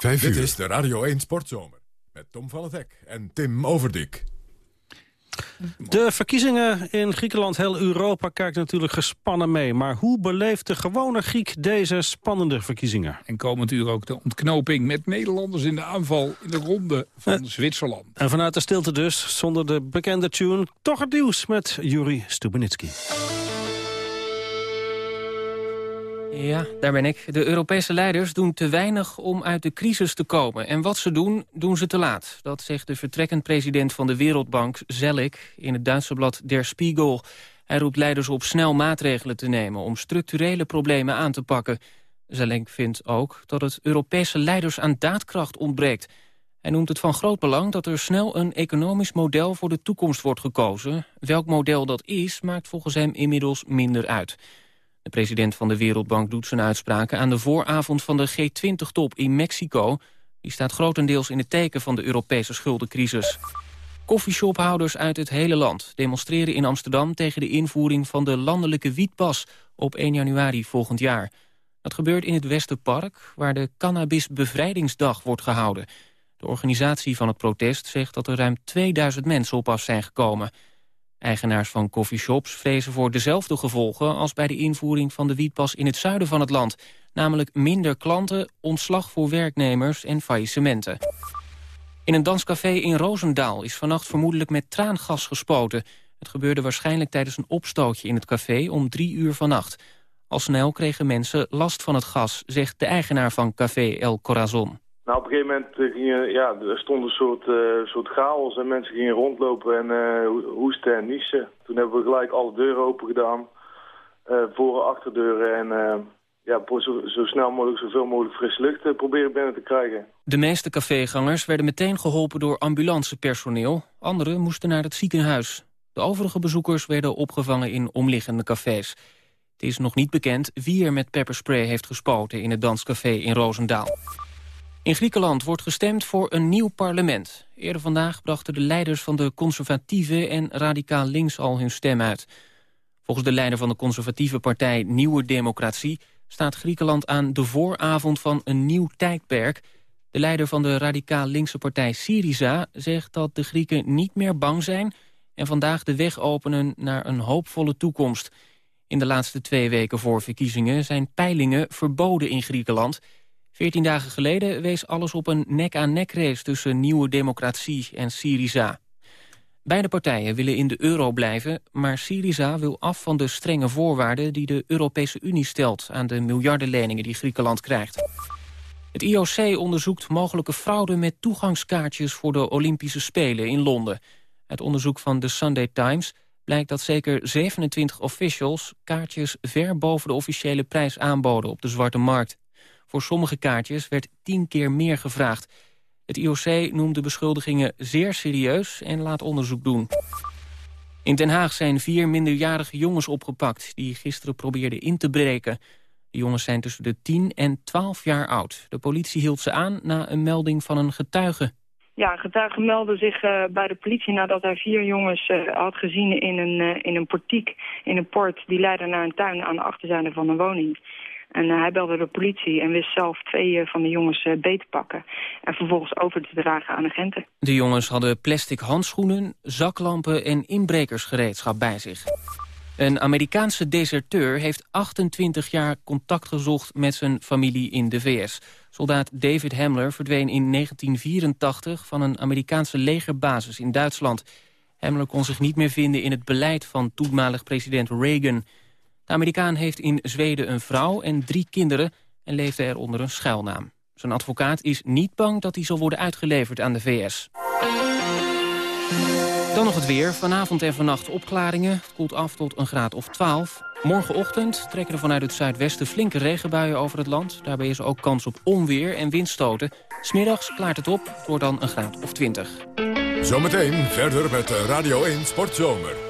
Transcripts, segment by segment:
5 Dit uur. is de Radio 1 Sportzomer. Met Tom van het Hek en Tim Overdik. De verkiezingen in Griekenland, heel Europa kijkt natuurlijk gespannen mee. Maar hoe beleeft de gewone Griek deze spannende verkiezingen? En komend uur ook de ontknoping met Nederlanders in de aanval in de ronde van Zwitserland. En vanuit de stilte dus, zonder de bekende tune, toch het nieuws met Juri Stubenitski. Ja, daar ben ik. De Europese leiders doen te weinig om uit de crisis te komen. En wat ze doen, doen ze te laat. Dat zegt de vertrekkend president van de Wereldbank, Zellik... in het Duitse blad Der Spiegel. Hij roept leiders op snel maatregelen te nemen... om structurele problemen aan te pakken. Zellik vindt ook dat het Europese leiders aan daadkracht ontbreekt. Hij noemt het van groot belang dat er snel een economisch model... voor de toekomst wordt gekozen. Welk model dat is, maakt volgens hem inmiddels minder uit. De president van de Wereldbank doet zijn uitspraken aan de vooravond van de G20-top in Mexico. Die staat grotendeels in het teken van de Europese schuldencrisis. Koffieshophouders uit het hele land demonstreren in Amsterdam tegen de invoering van de landelijke wietpas op 1 januari volgend jaar. Dat gebeurt in het Westerpark, waar de Cannabisbevrijdingsdag wordt gehouden. De organisatie van het protest zegt dat er ruim 2000 mensen op af zijn gekomen. Eigenaars van coffeeshops vrezen voor dezelfde gevolgen... als bij de invoering van de wietpas in het zuiden van het land. Namelijk minder klanten, ontslag voor werknemers en faillissementen. In een danscafé in Roosendaal is vannacht vermoedelijk met traangas gespoten. Het gebeurde waarschijnlijk tijdens een opstootje in het café om drie uur vannacht. Al snel kregen mensen last van het gas, zegt de eigenaar van café El Corazon. Nou, op een gegeven moment eh, gingen, ja, er stond een soort, eh, soort chaos en mensen gingen rondlopen en eh, ho- hoesten en niezen. Toen hebben we gelijk alle deuren open gedaan, eh, voor- en achterdeuren en ja, zo, zo snel mogelijk, zoveel mogelijk frisse lucht proberen binnen te krijgen. De meeste cafégangers werden meteen geholpen door ambulancepersoneel. Anderen moesten naar het ziekenhuis. De overige bezoekers werden opgevangen in omliggende cafés. Het is nog niet bekend wie er met pepperspray heeft gespoten in het danscafé in Roosendaal. In Griekenland wordt gestemd voor een nieuw parlement. Eerder vandaag brachten de leiders van de conservatieve en radicaal links al hun stem uit. Volgens de leider van de conservatieve partij Nieuwe Democratie... staat Griekenland aan de vooravond van een nieuw tijdperk. De leider van de radicaal linkse partij Syriza zegt dat de Grieken niet meer bang zijn... en vandaag de weg openen naar een hoopvolle toekomst. In de laatste twee weken voor verkiezingen zijn peilingen verboden in Griekenland... Veertien dagen geleden wees alles op een nek-aan-nek race tussen Nieuwe Democratie en Syriza. Beide partijen willen in de euro blijven, maar Syriza wil af van de strenge voorwaarden die de Europese Unie stelt aan de miljardenleningen die Griekenland krijgt. Het IOC onderzoekt mogelijke fraude met toegangskaartjes voor de Olympische Spelen in Londen. Uit onderzoek van de Sunday Times blijkt dat zeker 27 officials kaartjes ver boven de officiële prijs aanboden op de zwarte markt. Voor sommige kaartjes werd tien keer meer gevraagd. Het IOC noemt de beschuldigingen zeer serieus en laat onderzoek doen. In Den Haag zijn vier minderjarige jongens opgepakt... die gisteren probeerden in te breken. De jongens zijn tussen de 10 en 12 jaar oud. De politie hield ze aan na een melding van een getuige. Ja, een getuige meldde zich eh, bij de politie nadat hij vier jongens eh, had gezien in een, eh, in een portiek, in een port die leidde naar een tuin aan de achterzijde van een woning. En eh, hij belde de politie en wist zelf twee eh, van de jongens eh, beet te pakken en vervolgens over te dragen aan agenten. De jongens hadden plastic handschoenen, zaklampen en inbrekersgereedschap bij zich. Een Amerikaanse deserteur heeft 28 jaar contact gezocht met zijn familie in de VS. Soldaat David Hamler verdween in 1984 van een Amerikaanse legerbasis in Duitsland. Hamler kon zich niet meer vinden in het beleid van toenmalig president Reagan. De Amerikaan heeft in Zweden een vrouw en drie kinderen en leefde er onder een schuilnaam. Zijn advocaat is niet bang dat hij zal worden uitgeleverd aan de VS. Dan nog het weer. Vanavond en vannacht opklaringen. Het koelt af tot een graad of 12. Morgenochtend trekken er vanuit het zuidwesten flinke regenbuien over het land. Daarbij is er ook kans op onweer en windstoten. Smiddags klaart het op, wordt dan een graad of 20. Zometeen verder met Radio 1 Sportzomer.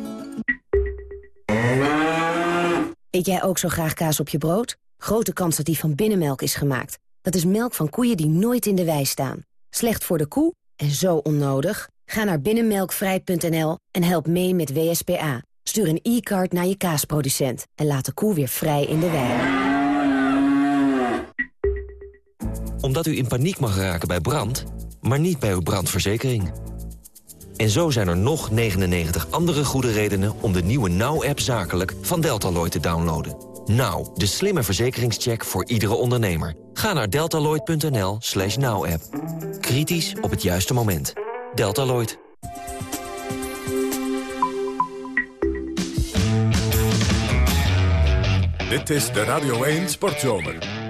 Eet jij ook zo graag kaas op je brood? Grote kans dat die van binnenmelk is gemaakt. Dat is melk van koeien die nooit in de wei staan. Slecht voor de koe en zo onnodig? Ga naar binnenmelkvrij.nl en help mee met WSPA. Stuur een e-card naar je kaasproducent en laat de koe weer vrij in de wei. Omdat u in paniek mag raken bij brand, maar niet bij uw brandverzekering. En zo zijn er nog 99 andere goede redenen om de nieuwe Now-app zakelijk van Deltaloid te downloaden. Now, de slimme verzekeringscheck voor iedere ondernemer. Ga naar deltaloid.nl slash now-app. Kritisch op het juiste moment. Deltaloid. Dit is de Radio 1 Sportzomer.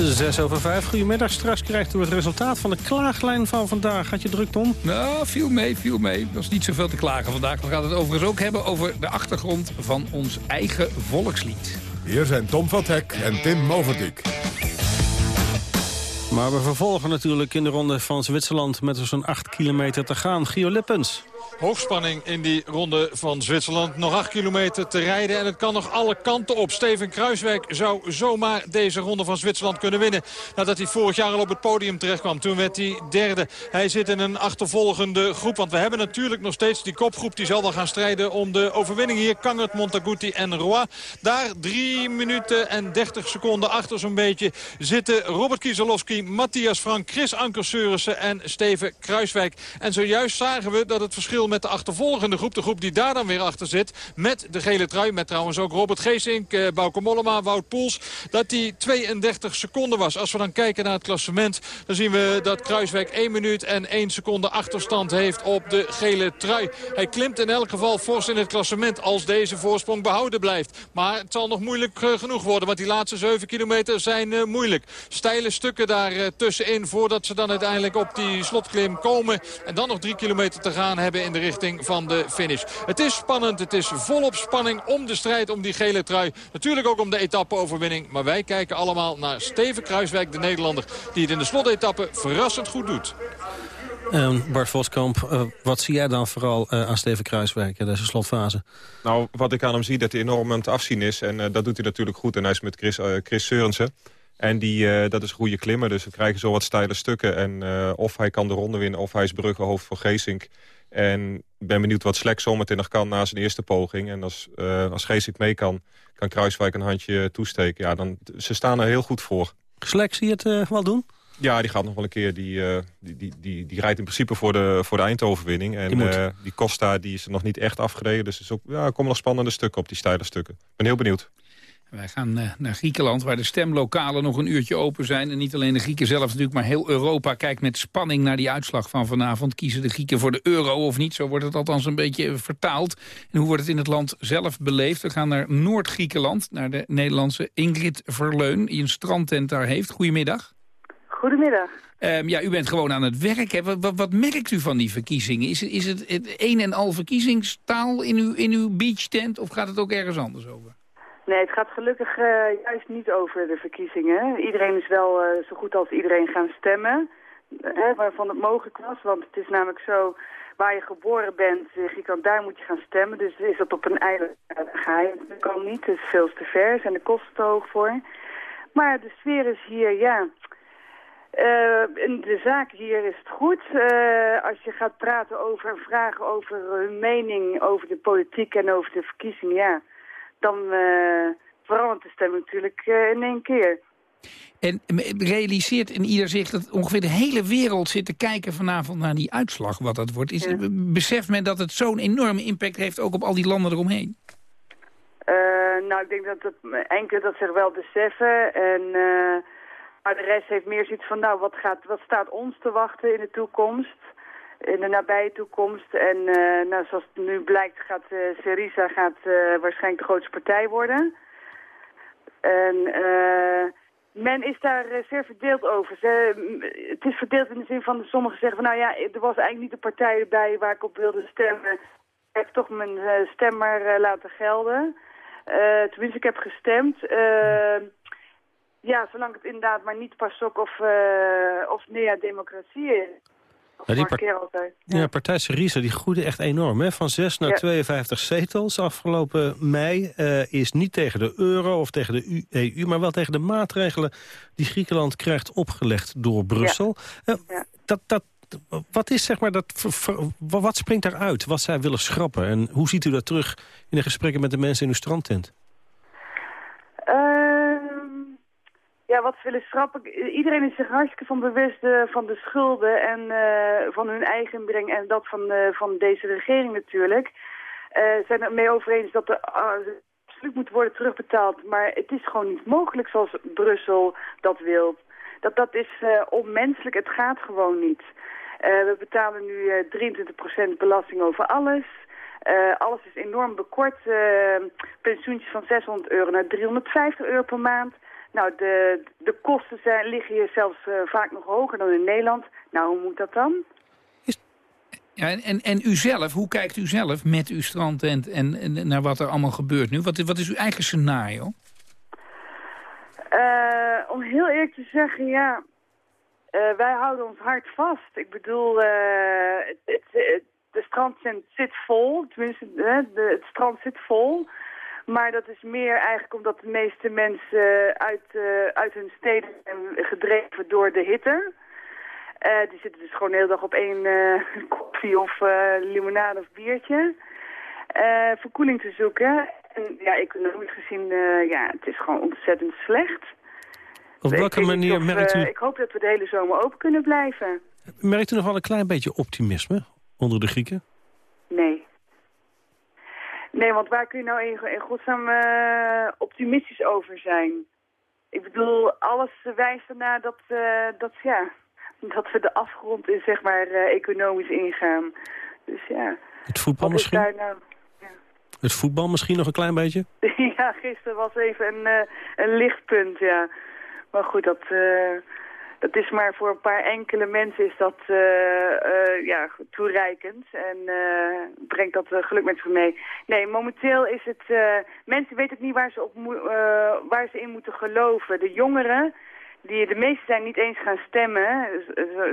6 over 5. Goedemiddag. Straks krijgt u het resultaat van de klaaglijn van vandaag. Had je druk, Tom? Nou, viel mee, viel mee. Er was niet zoveel te klagen vandaag. We gaan het overigens ook hebben over de achtergrond van ons eigen volkslied. Hier zijn Tom van Hek en Tim Moverdijk. Maar we vervolgen natuurlijk in de ronde van Zwitserland... met zo'n 8 kilometer te gaan. Gio Lippens. Hoogspanning in die ronde van Zwitserland. Nog 8 kilometer te rijden en het kan nog alle kanten op. Steven Kruiswijk zou zomaar deze ronde van Zwitserland kunnen winnen. Nadat hij vorig jaar al op het podium terecht kwam. Toen werd hij derde. Hij zit in een achtervolgende groep. Want we hebben natuurlijk nog steeds die kopgroep. Die zal dan gaan strijden om de overwinning hier. Kangert, Montaguti en Roy. Daar 3 minuten en 30 seconden achter zo'n beetje zitten Robert Kieselowski, Matthias Frank, Chris Anker en Steven Kruiswijk. En zojuist zagen we dat het verschil met de achtervolgende groep. De groep die daar dan weer achter zit. Met de gele trui. Met trouwens ook Robert Geesink, eh, Bauke Mollema, Wout Poels. Dat die 32 seconden was. Als we dan kijken naar het klassement. Dan zien we dat Kruiswijk 1 minuut en 1 seconde achterstand heeft op de gele trui. Hij klimt in elk geval fors in het klassement. Als deze voorsprong behouden blijft. Maar het zal nog moeilijk eh, genoeg worden. Want die laatste 7 kilometer zijn uh, moeilijk. Steile stukken daar uh, tussenin. Voordat ze dan uiteindelijk op die slotklim komen. En dan nog 3 kilometer te gaan hebben in de richting van de finish. Het is spannend, het is volop spanning om de strijd om die gele trui. Natuurlijk ook om de etappeoverwinning. Maar wij kijken allemaal naar Steven Kruiswijk, de Nederlander... die het in de slotetappe verrassend goed doet. Uh, Bart Voskamp, uh, wat zie jij dan vooral uh, aan Steven Kruiswijk in deze slotfase? Nou, wat ik aan hem zie, dat hij enorm aan het afzien is. En dat doet hij natuurlijk goed. En hij is met Chris, Chris Seurensen. En die, dat is een goede klimmer, dus we krijgen zo wat steile stukken. En of hij kan de ronde winnen, of hij is bruggenhoofd voor Geesink. En ik ben benieuwd wat Slek zometeen nog kan na zijn eerste poging. En als, uh, als Geesink mee kan, kan Kruiswijk een handje toesteken. Ja, dan, ze staan er heel goed voor. Slek zie je het uh, wel doen? Ja, die gaat nog wel een keer. Die, uh, die, die, die, die, rijdt in principe voor de, voor de eindoverwinning. En die, die Costa die is er nog niet echt afgereden. Dus er is ook, ja, er komen nog spannende stukken op, die steile stukken. Ik ben heel benieuwd. Wij gaan uh, naar Griekenland, waar de stemlokalen nog een uurtje open zijn. En niet alleen de Grieken zelf natuurlijk, maar heel Europa kijkt met spanning naar die uitslag van vanavond. Kiezen de Grieken voor de euro of niet? Zo wordt het althans een beetje vertaald. En hoe wordt het in het land zelf beleefd? We gaan naar Noord-Griekenland, naar de Nederlandse Ingrid Verleun... die een strandtent daar heeft. Goedemiddag. Goedemiddag. Um, ja, u bent gewoon aan het werk. Hè? Wat, wat, wat, merkt u van die verkiezingen? Is, is het, het een en al verkiezingstaal in uw, in uw beachtent of gaat het ook ergens anders over? Nee, het gaat gelukkig uh, juist niet over de verkiezingen. Iedereen is wel uh, zo goed als iedereen gaan stemmen. Hè, waarvan het mogelijk was. Want het is namelijk zo, waar je geboren bent, Griekenland, daar moet je gaan stemmen. Dus is dat op een eiland geheim. Dat kan niet, het is veel te ver, zijn de kosten te hoog voor. Maar de sfeer is hier, ja... Uh, de zaak hier is het goed. Als je gaat praten over en vragen over hun mening over de politiek en over de verkiezingen, ja dan uh, verandert de stemming natuurlijk uh, in één keer. En realiseert in ieder zich dat ongeveer de hele wereld zit te kijken vanavond naar die uitslag, wat dat wordt. Is, ja. Beseft men dat het zo'n enorme impact heeft ook op al die landen eromheen? Uh, nou, ik denk dat het, enkele dat zich wel beseffen. En, maar de rest heeft meer zoiets van, nou, wat, gaat, wat staat ons te wachten in de toekomst? In de nabije toekomst. En uh, nou, zoals het nu blijkt gaat uh, gaat, uh, waarschijnlijk de grootste partij worden. En men is daar zeer verdeeld over. Ze, het is verdeeld in de zin van sommigen zeggen van nou ja, er was eigenlijk niet de partij bij waar ik op wilde stemmen. heb toch mijn stem maar laten gelden. tenminste, ik heb gestemd. ja, zolang het inderdaad maar niet PASOK of, of Nea Democratie is. Ja, die part ja. partij Syriza die groeide echt enorm. Hè? Van 6 naar 52 zetels afgelopen mei. Uh, is niet tegen de euro of tegen de EU, maar wel tegen de maatregelen... die Griekenland krijgt opgelegd door Brussel. Uh, dat, dat, wat is zeg maar dat, wat springt daaruit? Wat zij willen schrappen? En hoe ziet u dat terug in de gesprekken met de mensen in uw strandtent? Ja, wat ze willen. Iedereen is zich hartstikke van bewust uh, van de schulden en uh, van hun eigen breng en dat van, uh, van deze regering natuurlijk. Ze zijn het mee over eens dat er absoluut moet worden terugbetaald. Maar het is gewoon niet mogelijk zoals Brussel dat wil. Dat, dat is onmenselijk. Het gaat gewoon niet. we betalen nu 23% belasting over alles. alles is enorm bekort. pensioentjes van 600 euro naar 350 euro per maand. Nou, de, de kosten zijn, liggen hier zelfs uh, vaak nog hoger dan in Nederland. Nou, hoe moet dat dan? Ja, en, en, en u zelf, hoe kijkt u zelf met uw strandtent en, en naar wat er allemaal gebeurt nu? Wat, wat is uw eigen scenario? Uh, om heel eerlijk te zeggen, ja, uh, wij houden ons hart vast. Ik bedoel, het, het, het, de strandtent zit vol, tenminste, de, het strand zit vol. Maar dat is meer eigenlijk omdat de meeste mensen uit, uh, uit hun steden zijn gedreven door de hitte. Uh, die zitten dus gewoon de hele dag op één uh, koffie of limonade of biertje. verkoeling te zoeken. En ja, economisch gezien, ja, het is gewoon ontzettend slecht. Op welke manier of, merkt u... ik hoop dat we de hele zomer open kunnen blijven. Merkt u nog wel een klein beetje optimisme onder de Grieken? Nee. Nee, want waar kun je nou in, in godsnaam uh, optimistisch over zijn? Ik bedoel, alles wijst ernaar dat, uh, dat, ja, dat we de afgrond in, zeg maar, uh, economisch ingaan. Dus ja. Het voetbal misschien? Nou, ja. Het voetbal misschien nog een klein beetje? ja, gisteren was even een, een lichtpunt, ja. Maar goed, dat dat is maar voor een paar enkele mensen is dat uh, uh, ja, toereikend en uh, brengt dat geluk met zich mee. Nee, momenteel is het, mensen weten het niet waar ze, op waar ze in moeten geloven. De jongeren, die, de meeste zijn niet eens gaan stemmen,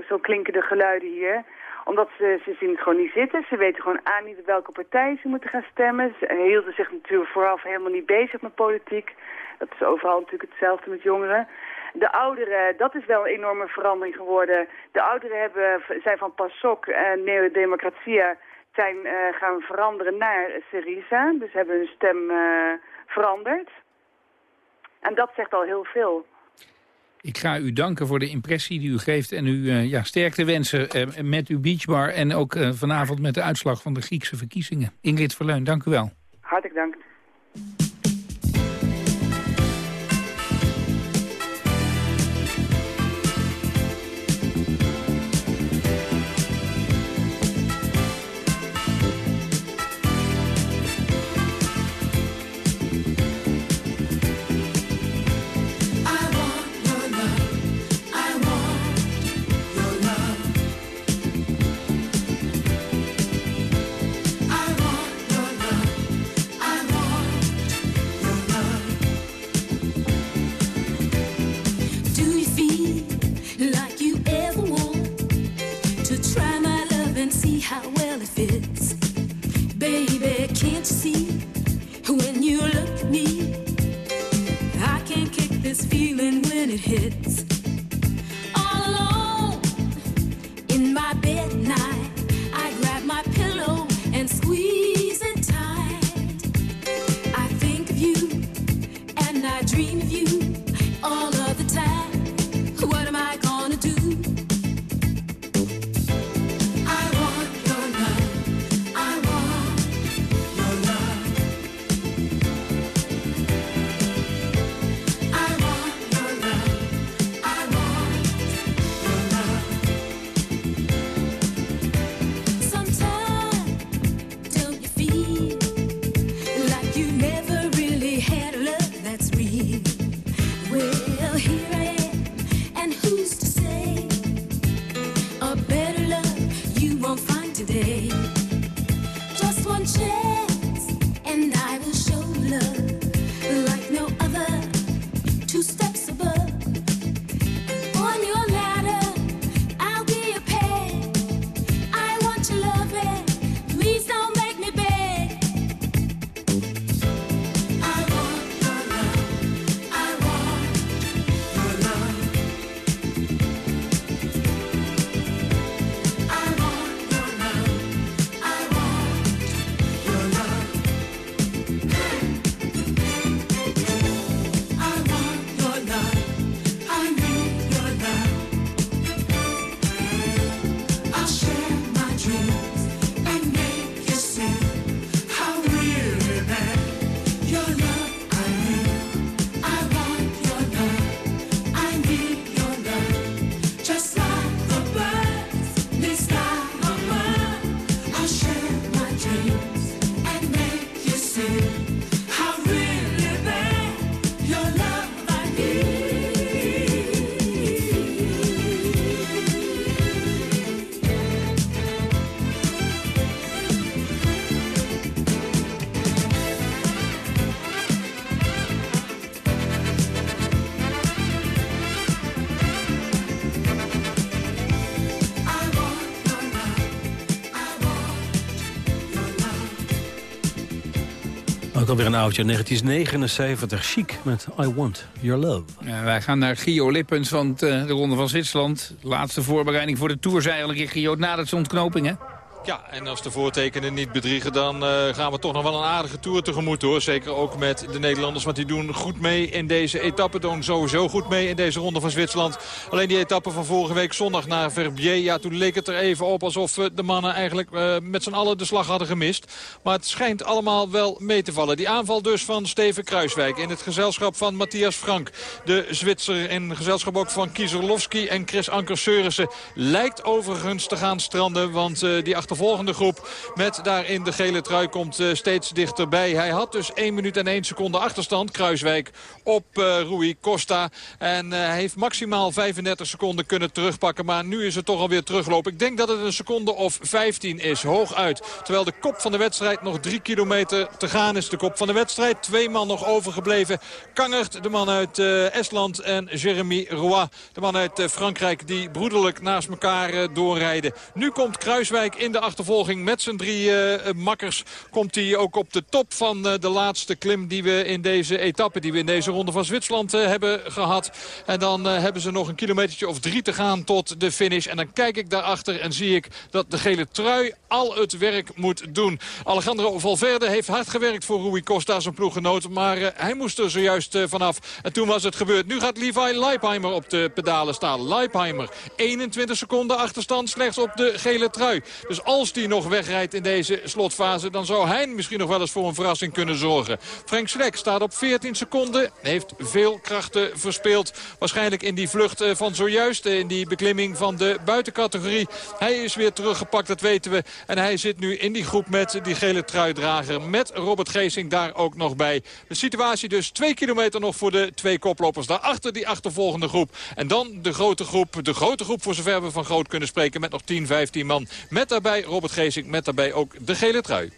zo, klinken de geluiden hier omdat ze, ze zien het gewoon niet zitten. Ze weten gewoon aan niet welke partij ze moeten gaan stemmen. Ze hielden zich natuurlijk vooraf helemaal niet bezig met politiek. Dat is overal natuurlijk hetzelfde met jongeren. De ouderen, dat is wel een enorme verandering geworden. De ouderen hebben, zijn van PASOK en Neo-Democratia zijn uh, gaan veranderen naar Syriza. Dus hebben hun stem uh, veranderd. En dat zegt al heel veel. Ik ga u danken voor de impressie die u geeft en u uh, ja, sterkte wensen met uw beachbar... en ook vanavond met de uitslag van de Griekse verkiezingen. Ingrid Verleun, dank u wel. Hartelijk dank. Dan weer een oudje, 1979, chic met I Want Your Love. Ja, wij gaan naar Gio Lippens, want uh, de Ronde van Zwitserland... laatste voorbereiding voor de Tour, zei eigenlijk in Gio, na de ontknoping, hè? Ja, en als de voortekenen niet bedriegen, dan uh, gaan we toch nog wel een aardige tour tegemoet hoor. Zeker ook met de Nederlanders, want die doen goed mee in deze etappe. Doen sowieso goed mee in deze ronde van Zwitserland. Alleen die etappe van vorige week zondag naar Verbier. Ja, toen leek het er even op alsof de mannen eigenlijk uh, met z'n allen de slag hadden gemist. Maar het schijnt allemaal wel mee te vallen. Die aanval dus van Steven Kruiswijk in het gezelschap van Matthias Frank. De Zwitser in gezelschap ook van Kieserlowski en Chris Anker Seurissen. Lijkt overigens te gaan stranden, want die achter volgende groep met daarin de gele trui komt uh, steeds dichterbij. Hij had dus 1 minuut en 1 seconde achterstand, Kruiswijk, op uh, Rui Costa. En uh, heeft maximaal 35 seconden kunnen terugpakken. Maar nu is het toch alweer teruglopen. Ik denk dat het een seconde of 15 is, hooguit. Terwijl de kop van de wedstrijd nog 3 kilometer te gaan is. De kop van de wedstrijd, twee man nog overgebleven. Kangert, de man uit Estland en Jeremy Roy, de man uit Frankrijk... die broederlijk naast elkaar doorrijden. Nu komt Kruiswijk in de achtervolging met zijn drie uh, makkers komt hij ook op de top van uh, de laatste klim die we in deze etappe, die we in deze ronde van Zwitserland hebben gehad. En dan hebben ze nog een kilometertje of drie te gaan tot de finish. En dan kijk ik daarachter en zie ik dat de gele trui al het werk moet doen. Alejandro Valverde heeft hard gewerkt voor Rui Costa, zijn ploeggenoot. Maar hij moest er zojuist vanaf. En toen was het gebeurd. Nu gaat Levi Leipheimer op de pedalen staan. Leipheimer, 21 seconden achterstand slechts op de gele trui. Dus al als hij nog wegrijdt in deze slotfase... dan zou hij misschien nog wel eens voor een verrassing kunnen zorgen. Frank Slek staat op 14 seconden. Heeft veel krachten verspeeld. Waarschijnlijk in die vlucht eh, van zojuist. Eh, in die beklimming van de buitencategorie. Hij is weer teruggepakt, dat weten we. En hij zit nu in die groep met die gele truidrager. Met Robert Geesing daar ook nog bij. De situatie dus twee kilometer nog voor de twee koplopers. Daarachter die achtervolgende groep. En dan de grote groep. De grote groep voor zover we van groot kunnen spreken. Met nog 10, 15 man. Met daarbij Robert Geesink met daarbij ook de gele trui.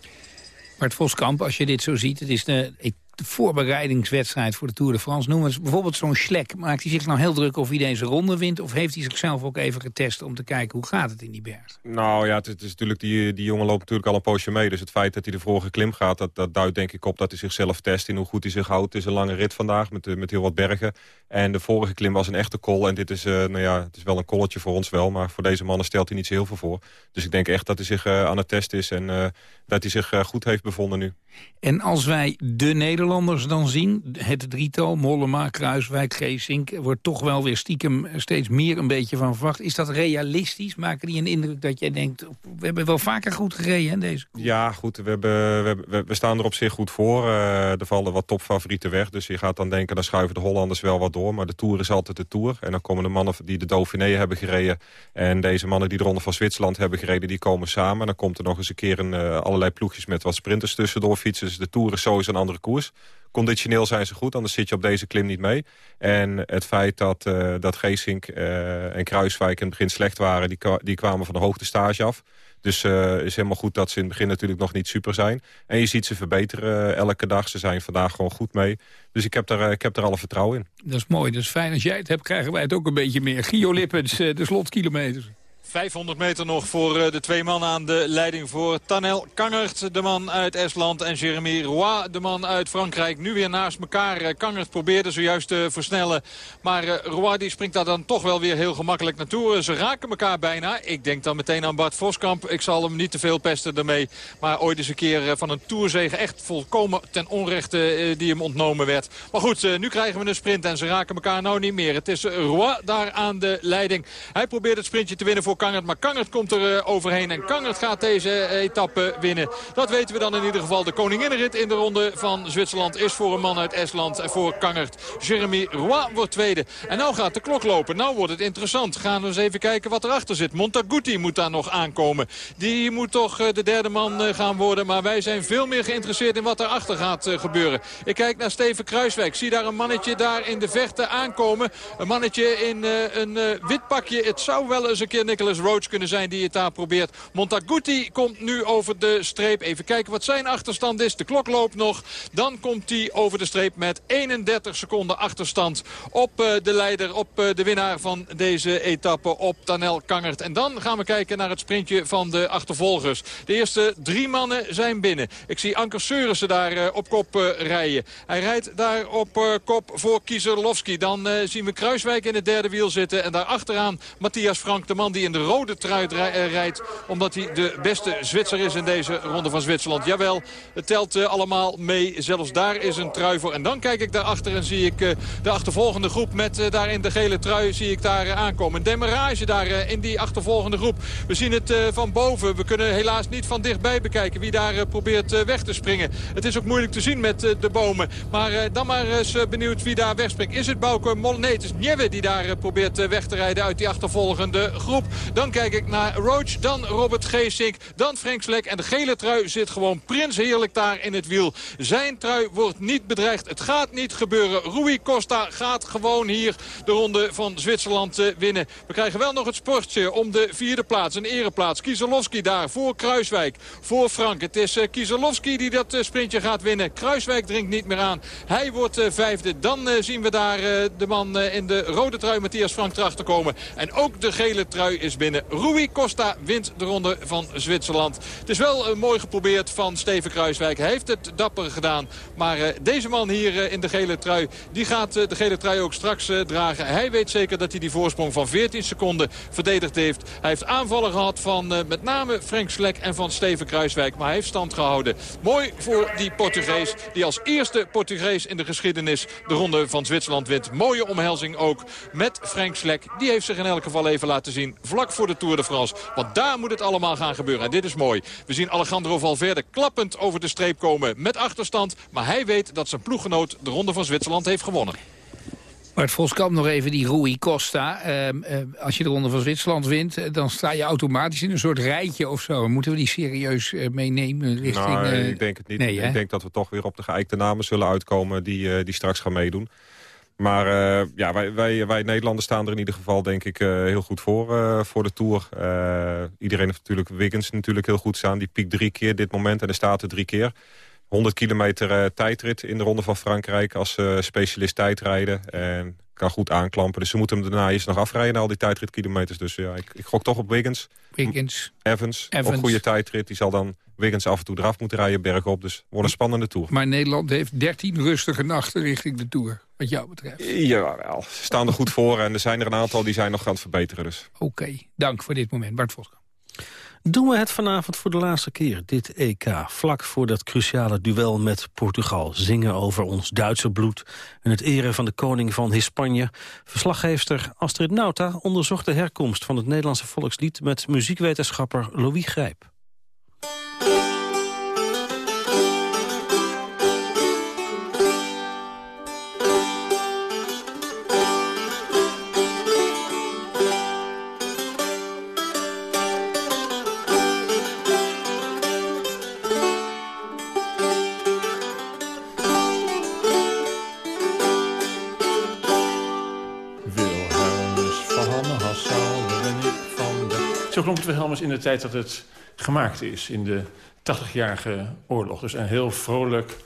Bart Voskamp, als je dit zo ziet, het is de de voorbereidingswedstrijd voor de Tour de France. Noemen bijvoorbeeld zo'n Schlek. Maakt hij zich nou heel druk of hij deze ronde wint? Of heeft hij zichzelf ook even getest om te kijken hoe gaat het in die berg? Nou ja, het, is natuurlijk, die, die jongen loopt natuurlijk al een poosje mee. Dus het feit dat hij de vorige klim gaat, dat, dat duidt denk ik op dat hij zichzelf test. In hoe goed hij zich houdt. Het is een lange rit vandaag met, met heel wat bergen. En de vorige klim was een echte kol. En dit is, uh, nou ja, het is wel een kolletje voor ons wel. Maar voor deze mannen stelt hij niet zo heel veel voor. Dus ik denk echt dat hij zich uh, aan het test is. En uh, dat hij zich goed heeft bevonden nu. En als wij de Nederlanders dan zien, het drietal, Mollema, Kruiswijk, Geesink... wordt toch wel weer stiekem steeds meer een beetje van verwacht. Is dat realistisch? Maken die een indruk dat jij denkt... we hebben wel vaker goed gereden, in deze Ja, goed, we, hebben, we, we, we, staan er op zich goed voor. Er vallen wat topfavorieten weg, dus je gaat dan denken... dan schuiven de Hollanders wel wat door, maar de Tour is altijd de Tour. En dan komen de mannen die de Dauphiné hebben gereden... en deze mannen die de Ronde van Zwitserland hebben gereden... die komen samen. Dan komt er nog eens een keer een, uh, allerlei ploegjes met wat sprinters tussendoor fietsen. Dus de Tour is sowieso een andere koers. Conditioneel zijn ze goed, anders zit je op deze klim niet mee. En het feit dat, uh, dat Geesink uh, en Kruiswijk in het begin slecht waren... die, die kwamen van de hoogte stage af. Dus uh, is helemaal goed dat ze in het begin natuurlijk nog niet super zijn. En je ziet ze verbeteren elke dag. Ze zijn vandaag gewoon goed mee. Dus ik heb er, ik heb er alle vertrouwen in. Dat is mooi. Dat is fijn. Als jij het hebt, krijgen wij het ook een beetje meer. Gio Lippens, de slotkilometers. 500 meter nog voor eh, de twee mannen aan de leiding voor Tanel Kangert, de man uit Estland. En Jeremy Roy, de man uit Frankrijk. Nu weer naast elkaar. Eh, Kangert probeerde zojuist te versnellen. Maar uh, Roy die springt daar dan toch wel weer heel gemakkelijk naartoe. Ze raken elkaar bijna. Ik denk dan meteen aan Bart Voskamp. Ik zal hem niet te veel pesten ermee. Maar ooit eens een keer van een tourzege echt volkomen ten onrechte die hem ontnomen werd. Maar goed, nu krijgen we een sprint en ze raken elkaar nou niet meer. Het is Roy daar aan de leiding. Hij probeert het sprintje te winnen voor Kangert. Maar Kangert komt er uh, overheen. En Kangert gaat deze etappe winnen. Dat weten we dan in ieder geval. De koninginnenrit in de ronde van Zwitserland is voor een man uit Estland. En voor Kangert. Jeremy Roy wordt tweede. En nou gaat de klok lopen. Nou wordt het interessant. Gaan we eens even kijken wat erachter zit. Montaguti moet daar nog aankomen. Die moet toch uh, de derde man gaan worden. Maar wij zijn veel meer geïnteresseerd in wat erachter gaat gebeuren. Ik kijk naar Steven Kruiswijk. Zie daar een mannetje daar in de vechten aankomen. Een mannetje in een wit pakje. Het zou wel eens een keer Nicholas Roach kunnen zijn die het daar probeert. Montaguti komt nu over de streep. Even kijken wat zijn achterstand is. De klok loopt nog. Dan komt hij over de streep met 31 seconden achterstand op uh, de leider, op uh, de winnaar van deze etappe, op Tanel Kangert. En dan gaan we kijken naar het sprintje van de achtervolgers. De eerste drie mannen zijn binnen. Ik zie Anker Seurissen daar uh, op kop rijden. Hij rijdt daar op kop voor Kieserlovski. Dan zien we Kruiswijk in het derde wiel zitten. En daar achteraan Matthias Frank, de man die in de rode trui rijdt. Omdat hij de beste Zwitser is in deze ronde van Zwitserland. Jawel, het telt uh, allemaal mee. Zelfs daar is een trui voor. En dan kijk ik daarachter en zie ik uh, de achtervolgende groep met uh, daar in de gele trui zie ik daar aankomen. Een demarage daar in die achtervolgende groep. We zien het van boven. We kunnen helaas niet van dichtbij bekijken wie daar probeert weg te springen. Het is ook moeilijk te zien met de bomen. Maar dan maar eens benieuwd wie daar wegspringt. Is het Bouke Mol? Nee, het is Nieuwe die daar probeert weg te rijden uit die achtervolgende groep. Dan kijk ik naar Roach, dan Robert Geesink, dan Frank Slek. En de gele trui zit gewoon prins heerlijk daar in het wiel. Zijn trui wordt niet bedreigd. Het gaat niet gebeuren. Rui Costa gaat gewoon hier de ronde van Zwitserland uh, winnen. We krijgen wel nog het sportje om de vierde plaats. Een ereplaats. Kieselowski daar voor Kruiswijk. Voor Frank. Het is uh, Kieselowski die dat uh, sprintje gaat winnen. Kruiswijk dringt niet meer aan. Hij wordt vijfde. Dan zien we daar de man in de rode trui Matthias Frank erachter komen. En ook de gele trui is binnen. Rui Costa wint de ronde van Zwitserland. Het is wel mooi geprobeerd van Steven Kruiswijk. Hij heeft het dapper gedaan. Maar uh, deze man hier uh, in de gele trui, die gaat de gele trui ook straks dragen. Hij weet zeker dat hij die voorsprong van 14 seconden verdedigd heeft. Hij heeft aanvallen gehad van met name Frank Slek en van Steven Kruiswijk. Maar hij heeft stand gehouden. Mooi voor die Portugees, die als eerste Portugees in de geschiedenis de ronde van Zwitserland wint. Mooie omhelzing ook met Frank Slek. Die heeft zich in elk geval even laten zien vlak voor de Tour de France. Want daar moet het allemaal gaan gebeuren. En dit is mooi. We zien Alejandro Valverde klappend over de streep komen met achterstand. Maar hij weet dat zijn ploeggenoot de Ronde van Zwitserland heeft gewonnen. Maar het Voskamp nog even die Rui Costa. Uh, uh, als je de Ronde van Zwitserland wint, uh, dan sta je automatisch in een soort rijtje of zo. Moeten we die serieus meenemen richting... Nou, ik denk het niet. Nee, ik denk dat we toch weer op de geëikte namen zullen uitkomen die, die straks gaan meedoen. Maar uh, ja, wij, wij, wij Nederlanders staan er in ieder geval denk ik uh, heel goed voor, uh, voor de Tour. iedereen heeft natuurlijk Wiggins natuurlijk heel goed staan. Die piekt drie keer dit moment en er staat er drie keer. 100 kilometer tijdrit in de Ronde van Frankrijk als specialist tijdrijden. En kan goed aanklampen. Dus ze moeten hem daarna eens nog afrijden, al die tijdritkilometers. Dus ja, ik, ik gok toch op Wiggins. Wiggins. Evans, Evans. Op goede tijdrit. Die zal dan Wiggins af en toe eraf moeten rijden, bergop. Dus wordt een spannende Tour. Maar Nederland heeft 13 rustige nachten richting de Tour, wat jou betreft. Jawel, ze staan er goed voor en er zijn er een aantal die zijn nog aan het verbeteren. Dus. Oké, dank voor dit moment. Bart Voskamp. Doen we het vanavond voor de laatste keer, dit EK. Vlak voor dat cruciale duel met Portugal. Zingen over ons Duitse bloed en het eren van de koning van Hispanje. Verslaggeefster Astrid Nauta onderzocht de herkomst van het Nederlandse volkslied... met muziekwetenschapper Louis Grijp. Tijd dat het gemaakt is, in de 80-jarige oorlog. Dus een heel vrolijk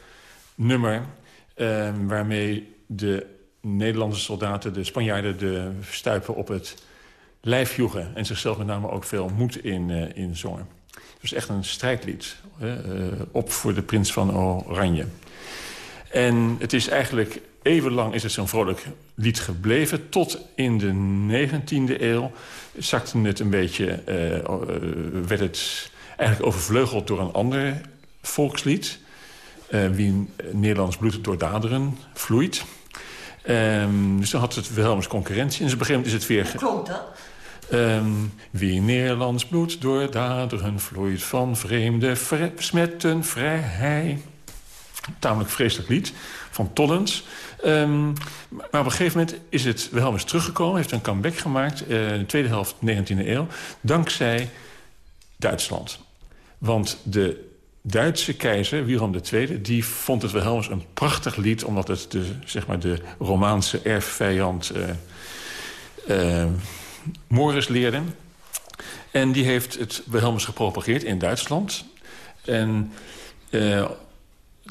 nummer eh, waarmee de Nederlandse soldaten, de Spanjaarden, de stuipen op het lijf joegen. En zichzelf met name ook veel moed in, uh, in zongen. Dus echt een strijdlied. Uh, op voor de prins van Oranje. En het is eigenlijk eeuwenlang is het zo'n vrolijk lied gebleven. Tot in de 19e eeuw zakte het een beetje... Uh, werd het eigenlijk overvleugeld door een ander volkslied. Uh, wie Nederlands bloed door daderen vloeit. Um, dus dan had het Wilhelmus concurrentie. En op een gegeven moment is het weer... Hoe klonk dat? Um, wie Nederlands bloed door daderen vloeit... van vreemde smetten vrij. Tamelijk vreselijk lied van Tollens. Um, maar op een gegeven moment is het Wilhelmus teruggekomen. Heeft een comeback gemaakt uh, in de tweede helft 19e eeuw. Dankzij Duitsland. Want de Duitse keizer, Willem II, die vond het Wilhelmus een prachtig lied... omdat het de, zeg maar de Romaanse erfvijand uh, Morris leerde. En die heeft het Wilhelmus gepropageerd in Duitsland. En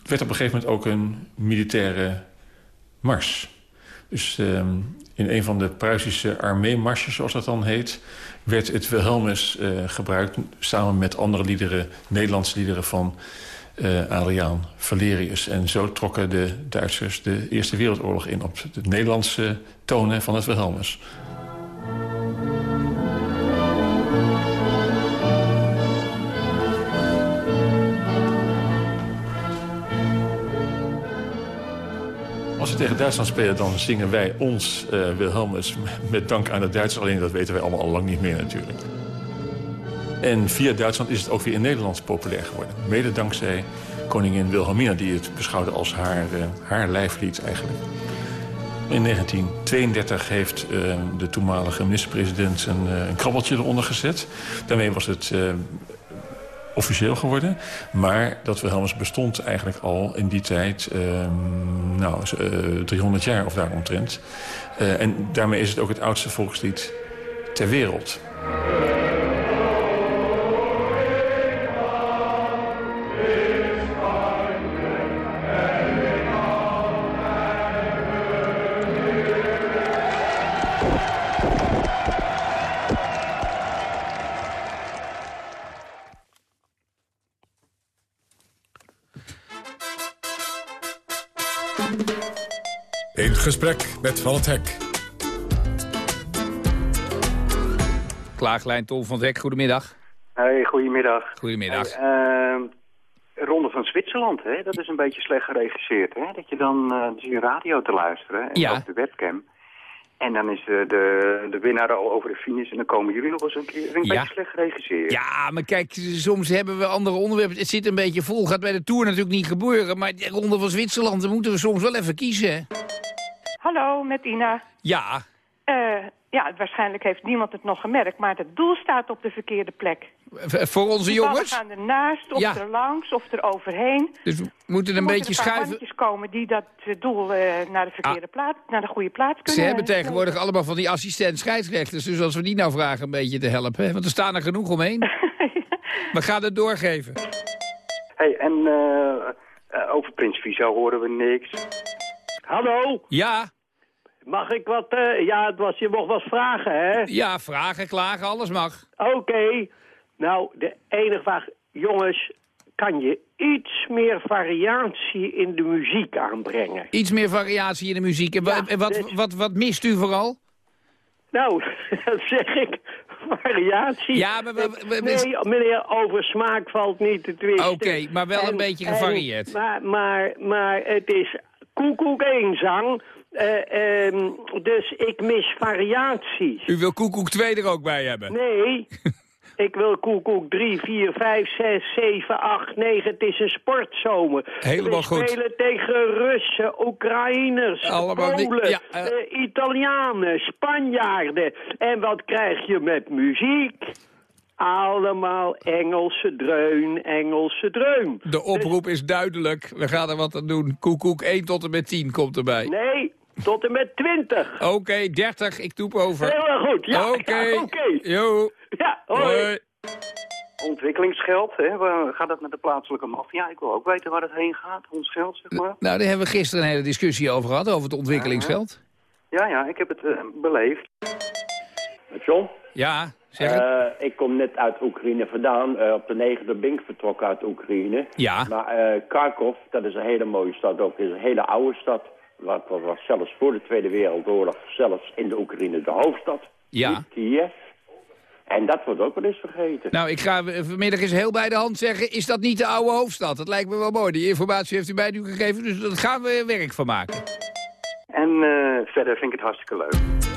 het werd op een gegeven moment ook een militaire mars. Dus um, in een van de Pruisische armeemarsjes, zoals dat dan heet... werd het Wilhelmus uh, gebruikt samen met andere liederen... Nederlandse liederen van uh, Adriaan Valerius. En zo trokken de Duitsers de Eerste Wereldoorlog in... op de Nederlandse tonen van het Wilhelmus. Tegen Duitsland spelen, dan zingen wij ons uh, Wilhelmus met dank aan de Duitsers. Alleen dat weten wij allemaal al lang niet meer natuurlijk. En via Duitsland is het ook weer in Nederland populair geworden. Mede dankzij koningin Wilhelmina, die het beschouwde als haar, uh, haar lijflied eigenlijk. In 1932 heeft uh, de toenmalige minister-president een, een krabbeltje eronder gezet. Daarmee was het officieel geworden. Maar dat Wilhelmus bestond eigenlijk al in die tijd... Uh, nou, uh, 300 jaar of daaromtrent. Uh, en daarmee is het ook het oudste volkslied ter wereld. Gesprek met Van het Hek. Klaaglijn Tom van het Hek, goedemiddag. Hey, goedemiddag. Goedemiddag. Hey, uh, Ronde van Zwitserland, hè? dat is een beetje slecht geregisseerd. Hè? Dat je dan uh, je radio te luisteren en ja. op de webcam. En dan is de, de, de winnaar al over de finish en dan komen jullie nog eens een keer. Een Ja. beetje slecht geregisseerd. Ja, maar kijk, soms hebben we andere onderwerpen. Het zit een beetje vol. Gaat bij de Tour natuurlijk niet gebeuren. Maar de Ronde van Zwitserland, dan moeten we soms wel even kiezen. Hallo, met Ina. Ja, Eh, ja, waarschijnlijk heeft niemand het nog gemerkt, maar het doel staat op de verkeerde plek. v- voor onze Die jongens. gaan ernaast, of Ja. er langs, of er overheen. Dus we moeten Er een moeten beetje paar schuiven. mannetjes komen die dat eh, doel eh, naar de verkeerde plaats, naar de goede plaats kunnen. Ze hebben tegenwoordig allemaal van die assistent scheidsrechters. Dus als we die nou vragen een beetje te helpen. hè, Want er staan er genoeg omheen. We gaan het doorgeven. Hey, en eh, over Prins Viso horen we niks. Hallo? Ja? Mag ik wat... eh, ja, het was, je mocht wat vragen, hè? Ja, vragen, klagen, alles mag. Oké. Nou, de enige vraag... Jongens, kan je iets meer variatie in de muziek aanbrengen? Iets meer variatie in de muziek. En, wa- en wat, dus- wat, wat mist u vooral? Nou, dat zeg ik. Variatie. Ja, maar we- we- we- nee, meneer, over smaak valt niet te twisten. Oké, maar wel een beetje gevarieerd. maar, maar, maar het is koekoek één zang. Eh, ehm, dus ik mis variaties. U wil Koekoek 2 er ook bij hebben? Nee, ik wil koekoek 3, 4, 5, 6, 7, 8, 9. Het is een sportzomer. Helemaal We goed. spelen tegen Russen, Oekraïners, Allemaal Polen, ja, eh, Italianen, Spanjaarden. En wat krijg je met muziek? Allemaal Engelse dreun, Engelse dreun. De oproep is duidelijk. We gaan er wat aan doen. Koekoek 1 tot en met 10 komt erbij. Nee, tot en met 20. Oké, 30. Ik toep over. Heel erg goed, ja. Oké. ja, Oké. Jo. Ja, hoi. Hoi. Ontwikkelingsgeld, hè? Waar gaat dat met de plaatselijke maffia? Ik wil ook weten waar het heen gaat, ons geld, zeg maar. Nou, daar hebben we gisteren een hele discussie over gehad, over het ontwikkelingsgeld. Ja, ja, ik heb het eh, beleefd. John? Ja, zeg het. Eh, ik kom net uit Oekraïne vandaan. Eh, op de negende Bink vertrokken uit Oekraïne. Ja. Maar eh, Kharkov, dat is een hele mooie stad ook. Het is een hele oude stad. Wat, was zelfs voor de Tweede Wereldoorlog zelfs in de Oekraïne de hoofdstad. Ja. Kiev. En dat wordt ook wel eens vergeten. Nou, ik ga vanmiddag eens heel bij de hand zeggen... is dat niet de oude hoofdstad? Dat lijkt me wel mooi. Die informatie heeft u mij nu gegeven, dus daar gaan we werk van maken. En eh, verder vind ik het hartstikke leuk.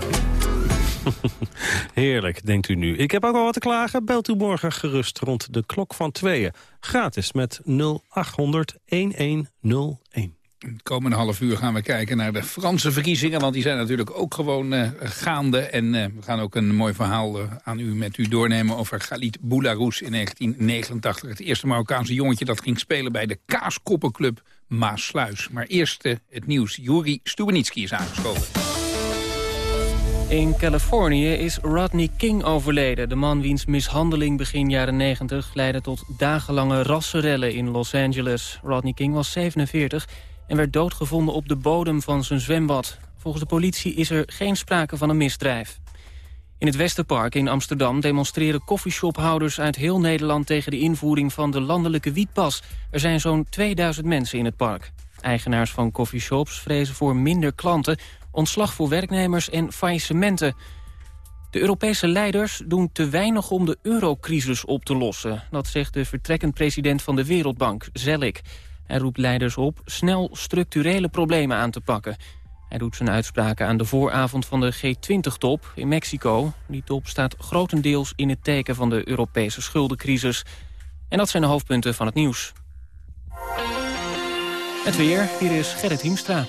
Heerlijk, denkt u nu. Ik heb ook al wat te klagen. Belt u morgen gerust rond de klok van tweeën. Gratis met 0800 1101. Het komende half uur gaan we kijken naar de Franse verkiezingen... want die zijn natuurlijk ook gewoon eh, gaande. En eh, we gaan ook een mooi verhaal eh, aan u met u doornemen... over Galit Boularus in 1989. Het eerste Marokkaanse jongetje dat ging spelen... bij de Kaaskoppenclub Maasluis. Maar eerst het nieuws. Juri Stubenitski is aangeschoven. In Californië is Rodney King overleden. De man wiens mishandeling begin jaren 90 leidde tot dagenlange rassenrellen in Los Angeles. Rodney King was 47 en werd doodgevonden op de bodem van zijn zwembad. Volgens de politie is er geen sprake van een misdrijf. In het Westerpark in Amsterdam demonstreren koffieshophouders uit heel Nederland tegen de invoering van de landelijke wietpas. Er zijn zo'n 2000 mensen in het park. Eigenaars van coffeeshops vrezen voor minder klanten ontslag voor werknemers en faillissementen. De Europese leiders doen te weinig om de eurocrisis op te lossen. Dat zegt de vertrekkend president van de Wereldbank, Zelik. Hij roept leiders op snel structurele problemen aan te pakken. Hij doet zijn uitspraken aan de vooravond van de G20-top in Mexico. Die top staat grotendeels in het teken van de Europese schuldencrisis. En dat zijn de hoofdpunten van het nieuws. Het weer, hier is Gerrit Hiemstra.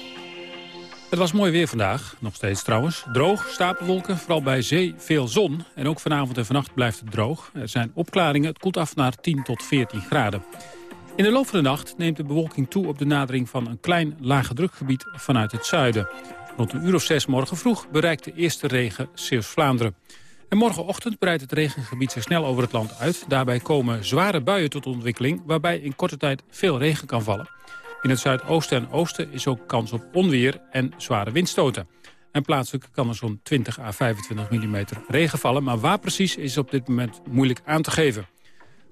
Het was mooi weer vandaag, nog steeds trouwens. Droog, stapelwolken, vooral bij zee veel zon. En ook vanavond en vannacht blijft het droog. Er zijn opklaringen, het koelt af naar 10 tot 14 graden. In de loop van de nacht neemt de bewolking toe op de nadering van een klein lage drukgebied vanuit het zuiden. Rond een uur of zes morgen vroeg bereikt de eerste regen Zeeuws-Vlaanderen. En morgenochtend breidt het regengebied zich snel over het land uit. Daarbij komen zware buien tot ontwikkeling, waarbij in korte tijd veel regen kan vallen. In het zuidoosten en oosten is ook kans op onweer en zware windstoten. En plaatselijk kan er zo'n 20 à 25 mm regen vallen. Maar waar precies is op dit moment moeilijk aan te geven.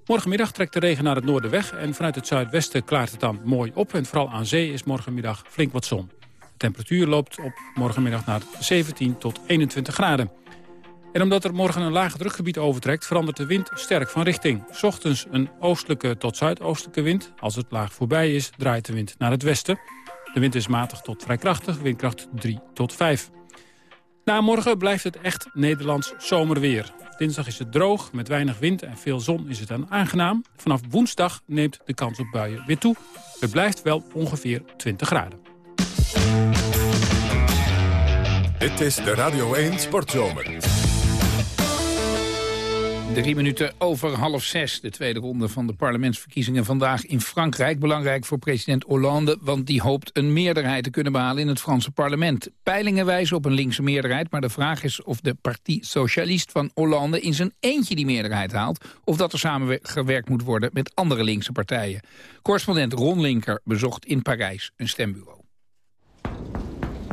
Morgenmiddag trekt de regen naar het noorden weg... en vanuit het zuidwesten klaart het dan mooi op. En vooral aan zee is morgenmiddag flink wat zon. De temperatuur loopt op morgenmiddag naar 17 tot 21 graden. En omdat er morgen een lage drukgebied overtrekt... verandert de wind sterk van richting. Ochtends een oostelijke tot zuidoostelijke wind. Als het laag voorbij is, draait de wind naar het westen. De wind is matig tot vrij krachtig, windkracht 3 tot 5. Na morgen blijft het echt Nederlands zomerweer. Dinsdag is het droog, met weinig wind en veel zon is het dan aangenaam. Vanaf woensdag neemt de kans op buien weer toe. Het blijft wel ongeveer 20 graden. Dit is de Radio 1 Sportzomer. Drie minuten over half zes. De tweede ronde van de parlementsverkiezingen vandaag in Frankrijk. Belangrijk voor president Hollande, want die hoopt een meerderheid te kunnen behalen in het Franse parlement. Peilingen wijzen op een linkse meerderheid, maar de vraag is of de Parti Socialiste van Hollande in zijn eentje die meerderheid haalt. Of dat er samengewerkt moet worden met andere linkse partijen. Correspondent Ron Linker bezocht in Parijs een stembureau.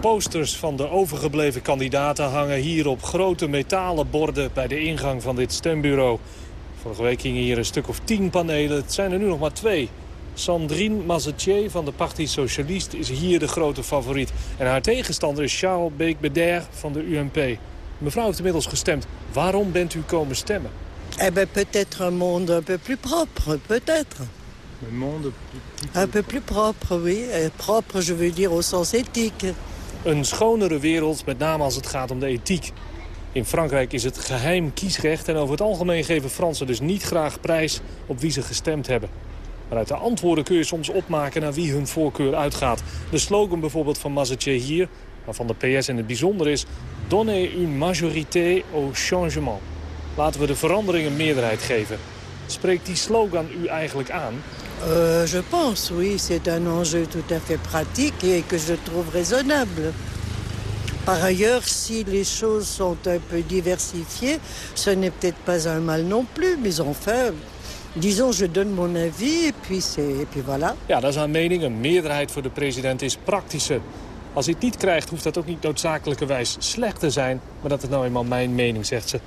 Posters van de overgebleven kandidaten hangen hier op grote metalen borden bij de ingang van dit stembureau. Vorige week gingen hier een stuk of tien panelen, het zijn er nu nog maar twee. Sandrine Mazetier van de Parti Socialiste is hier de grote favoriet. En haar tegenstander is Charles Beek-Beder van de UMP. Mevrouw heeft inmiddels gestemd. Waarom bent u komen stemmen? Eh ben, peut-être un monde un peu plus propre, peut-être. Un monde Un peu plus propre, oui. Propre, je veux dire au sens éthique. Een schonere wereld, met name als het gaat om de ethiek. In Frankrijk is het geheim kiesrecht en over het algemeen geven Fransen dus niet graag prijs op wie ze gestemd hebben. Maar uit de antwoorden kun je soms opmaken naar wie hun voorkeur uitgaat. De slogan bijvoorbeeld van Mazetier hier, waarvan de PS in het bijzonder is... Donnez une majorité au changement. Laten we de verandering een meerderheid geven. Spreekt die slogan u eigenlijk aan? Euh, je pense, oui, c'est un enjeu tout à fait pratique et que je trouve raisonnable. Par ailleurs, si les choses sont un peu diversifiées, ce n'est peut-être pas un mal non plus, mais enfin, disons, je donne mon avis et puis, et puis voilà. Ja, dat is haar mening. Een meerderheid voor de president is praktischer. Als hij het niet krijgt, hoeft dat ook niet noodzakelijkerwijs slecht te zijn. Maar dat is nou eenmaal mijn mening, zegt ze.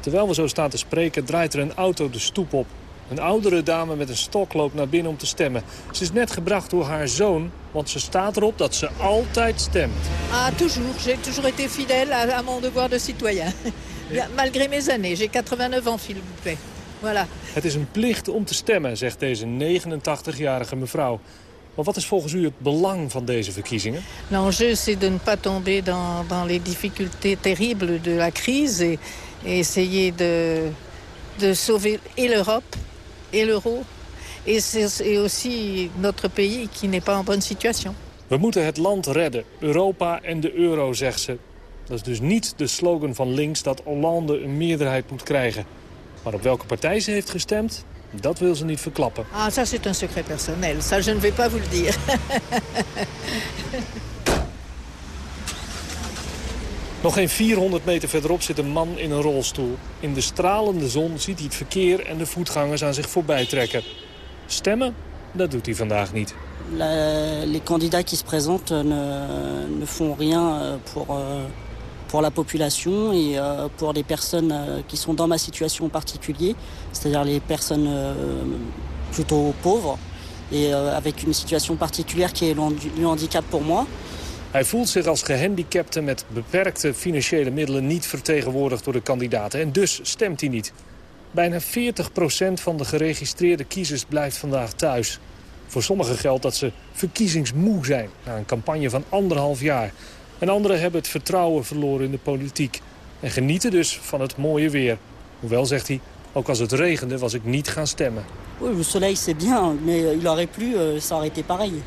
Terwijl we zo staan te spreken, draait er een auto de stoep op. Een oudere dame met een stok loopt naar binnen om te stemmen. Ze is net gebracht door haar zoon, want ze staat erop dat ze altijd stemt. Ah, toujours. J'ai toujours été fidèle à, mon devoir de citoyen. Malgré mes années. J'ai 89 ans, s'il vous plaît. Voilà. Het is een plicht om te stemmen, zegt deze 89-jarige mevrouw. Maar wat is volgens u het belang van deze verkiezingen? L'enjeu, c'est de ne pas tomber dans, dans les difficultés terribles de la crise et, et essayer de, de sauver et l'Europe et l'euro. Et c'est aussi notre pays qui n'est pas en bonne situation. We moeten het land redden, Europa en de euro, zegt ze. Dat is dus niet de slogan van links dat Hollande een meerderheid moet krijgen. Maar op welke partij ze heeft gestemd, dat wil ze niet verklappen. Ah, ça c'est un secret personnel. Ça, je ne vais pas vous le dire. Nog geen 400 meter verderop zit een man in een rolstoel. In de stralende zon ziet hij het verkeer en de voetgangers aan zich voorbij trekken. Stemmen, dat doet hij vandaag niet. Les candidats qui se présentent ne, ne font rien euh, pour, euh, pour la population et euh, pour les personnes qui sont dans ma situation en particulier, c'est-à-dire les personnes plutôt pauvres et avec une situation particulière qui est le handicap pour moi. Hij voelt zich als gehandicapte met beperkte financiële middelen niet vertegenwoordigd door de kandidaten. En dus stemt hij niet. Bijna 40% van de geregistreerde kiezers blijft vandaag thuis. Voor sommigen geldt dat ze verkiezingsmoe zijn na een campagne van anderhalf jaar. En anderen hebben het vertrouwen verloren in de politiek. En genieten dus van het mooie weer. Hoewel, zegt hij, ook als het regende was ik niet gaan stemmen. Oui, le soleil c'est bien, mais il aurait plu, euh, ça pareil.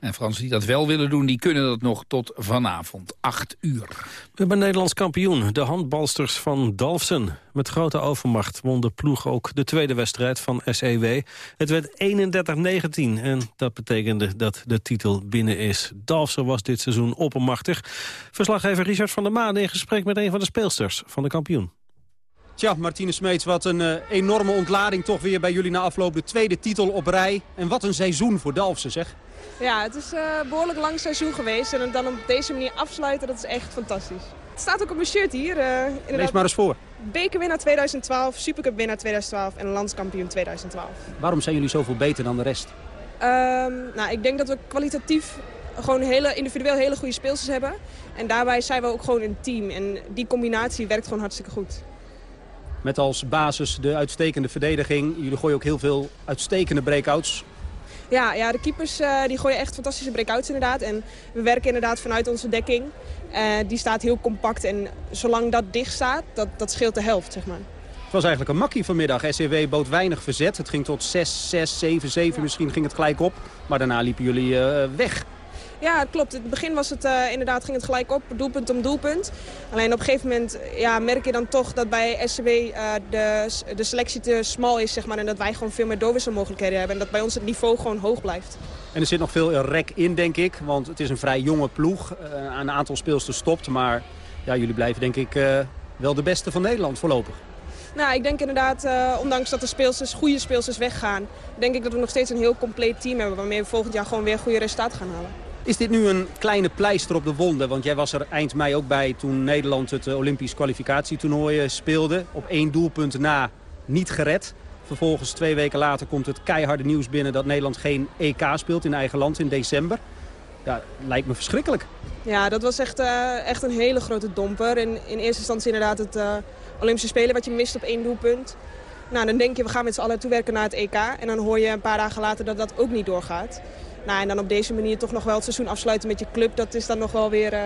En Fransen die dat wel willen doen, die kunnen dat nog tot vanavond, 8 uur. We hebben Nederlands kampioen, de handbalsters van Dalfsen. Met grote overmacht won de ploeg ook de tweede wedstrijd van SEW. Het werd 31-19 en dat betekende dat de titel binnen is. Dalfsen was dit seizoen oppermachtig. Verslaggever Richard van der Maan in gesprek met een van de speelsters van de kampioen. Tja, Martine Smeets, wat een uh, enorme ontlading toch weer bij jullie na afloop. De tweede titel op rij. En wat een seizoen voor Dalfsen, zeg. Ja, het is een behoorlijk lang seizoen geweest. En het dan op deze manier afsluiten, dat is echt fantastisch. Het staat ook op mijn shirt hier. Uh, Lees maar eens voor. Bekerwinnaar 2012, Supercupwinnaar 2012 en landskampioen 2012. Waarom zijn jullie zoveel beter dan de rest? Um, nou, ik denk dat we kwalitatief gewoon hele, individueel hele goede speelsters hebben. En daarbij zijn we ook gewoon een team. En die combinatie werkt gewoon hartstikke goed. Met als basis de uitstekende verdediging. Jullie gooien ook heel veel uitstekende breakouts. Ja, ja de keepers uh, die gooien echt fantastische breakouts inderdaad. En we werken inderdaad vanuit onze dekking. Uh, die staat heel compact en zolang dat dicht staat, dat, dat scheelt de helft, zeg maar. Het was eigenlijk een makkie vanmiddag. SCW bood weinig verzet. Het ging tot 6, 6, 7, 7. Misschien ging het gelijk op. Maar daarna liepen jullie uh, weg. Ja, het klopt. In het begin was het uh, inderdaad, ging het gelijk op, doelpunt om doelpunt. Alleen op een gegeven moment ja, merk je dan toch dat bij SCW uh, de, de selectie te smal is. Zeg maar, en dat wij gewoon veel meer doorwisselmogelijkheden hebben. En dat bij ons het niveau gewoon hoog blijft. En er zit nog veel rek in, denk ik. Want het is een vrij jonge ploeg. Uh, een aantal speelsters stopt. Maar ja, jullie blijven denk ik wel de beste van Nederland voorlopig. Nou, ik denk inderdaad, uh, ondanks dat de speelsters, goede speelsters weggaan... denk ik dat we nog steeds een heel compleet team hebben... waarmee we volgend jaar gewoon weer goede resultaten gaan halen. Is dit nu een kleine pleister op de wonden? Want jij was er eind mei ook bij toen Nederland het Olympisch kwalificatietoernooi speelde. Op één doelpunt na niet gered. Vervolgens twee weken later komt het keiharde nieuws binnen dat Nederland geen EK speelt in eigen land in december. Ja, lijkt me verschrikkelijk. Ja, dat was echt, uh, echt een hele grote domper. In, eerste instantie inderdaad het Olympische Spelen wat je mist op één doelpunt. Nou, dan denk je, we gaan met z'n allen toewerken naar het EK. En dan hoor je een paar dagen later dat dat ook niet doorgaat. Nou, en dan op deze manier toch nog wel het seizoen afsluiten met je club... dat is dan nog wel weer, uh,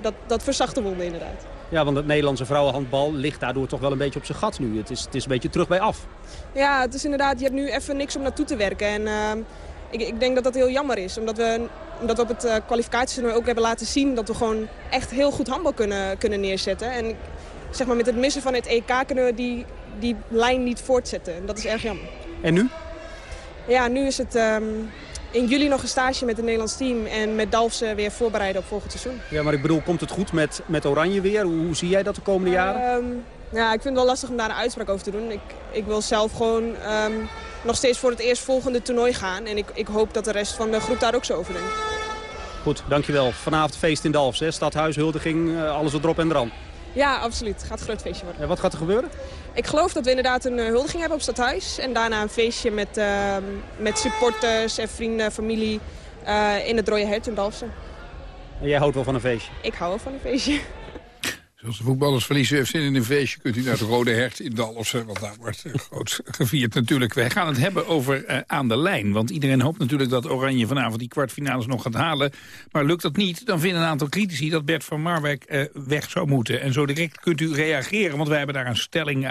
dat, dat verzacht de wonden inderdaad. Ja, want het Nederlandse vrouwenhandbal ligt daardoor toch wel een beetje op zijn gat nu. Het is, het is een beetje terug bij af. Ja, het is inderdaad, je hebt nu even niks om naartoe te werken. En uh, ik, ik denk dat dat heel jammer is. Omdat we, omdat we op het uh, kwalificatietoernooi ook hebben laten zien... dat we gewoon echt heel goed handbal kunnen, kunnen neerzetten. En zeg maar, met het missen van het EK kunnen we die, die lijn niet voortzetten. En dat is erg jammer. En nu? Ja, nu is het... Um, in juli nog een stage met het Nederlands team en met Dalfsen weer voorbereiden op volgend seizoen. Ja, maar ik bedoel, komt het goed met, met Oranje weer? Hoe, hoe zie jij dat de komende jaren? Um, ja, ik vind het wel lastig om daar een uitspraak over te doen. Ik, ik wil zelf gewoon um, nog steeds voor het eerstvolgende toernooi gaan. En ik, ik hoop dat de rest van de groep daar ook zo over denkt. Goed, dankjewel. Vanavond feest in Dalfsen, stadhuis, huldiging, uh, alles erop en eraan. Ja, absoluut. Het gaat een groot feestje worden. En wat gaat er gebeuren? Ik geloof dat we inderdaad een huldiging hebben op Stadhuis. En daarna een feestje met, uh, met supporters en vrienden, familie uh, in het Rode Hert in Dalfsen. En jij houdt wel van een feestje? Ik hou wel van een feestje. Als de voetballers verliezen heeft zin in een feestje... kunt u naar het Rode Hert in Dalfsen, want daar wordt uh, groot gevierd natuurlijk. Wij gaan het hebben over uh, aan de lijn. Want iedereen hoopt natuurlijk dat Oranje vanavond die kwartfinales nog gaat halen. Maar lukt dat niet, dan vinden een aantal critici dat Bert van Marwijk uh, weg zou moeten. En zo direct kunt u reageren, want wij hebben daar een stelling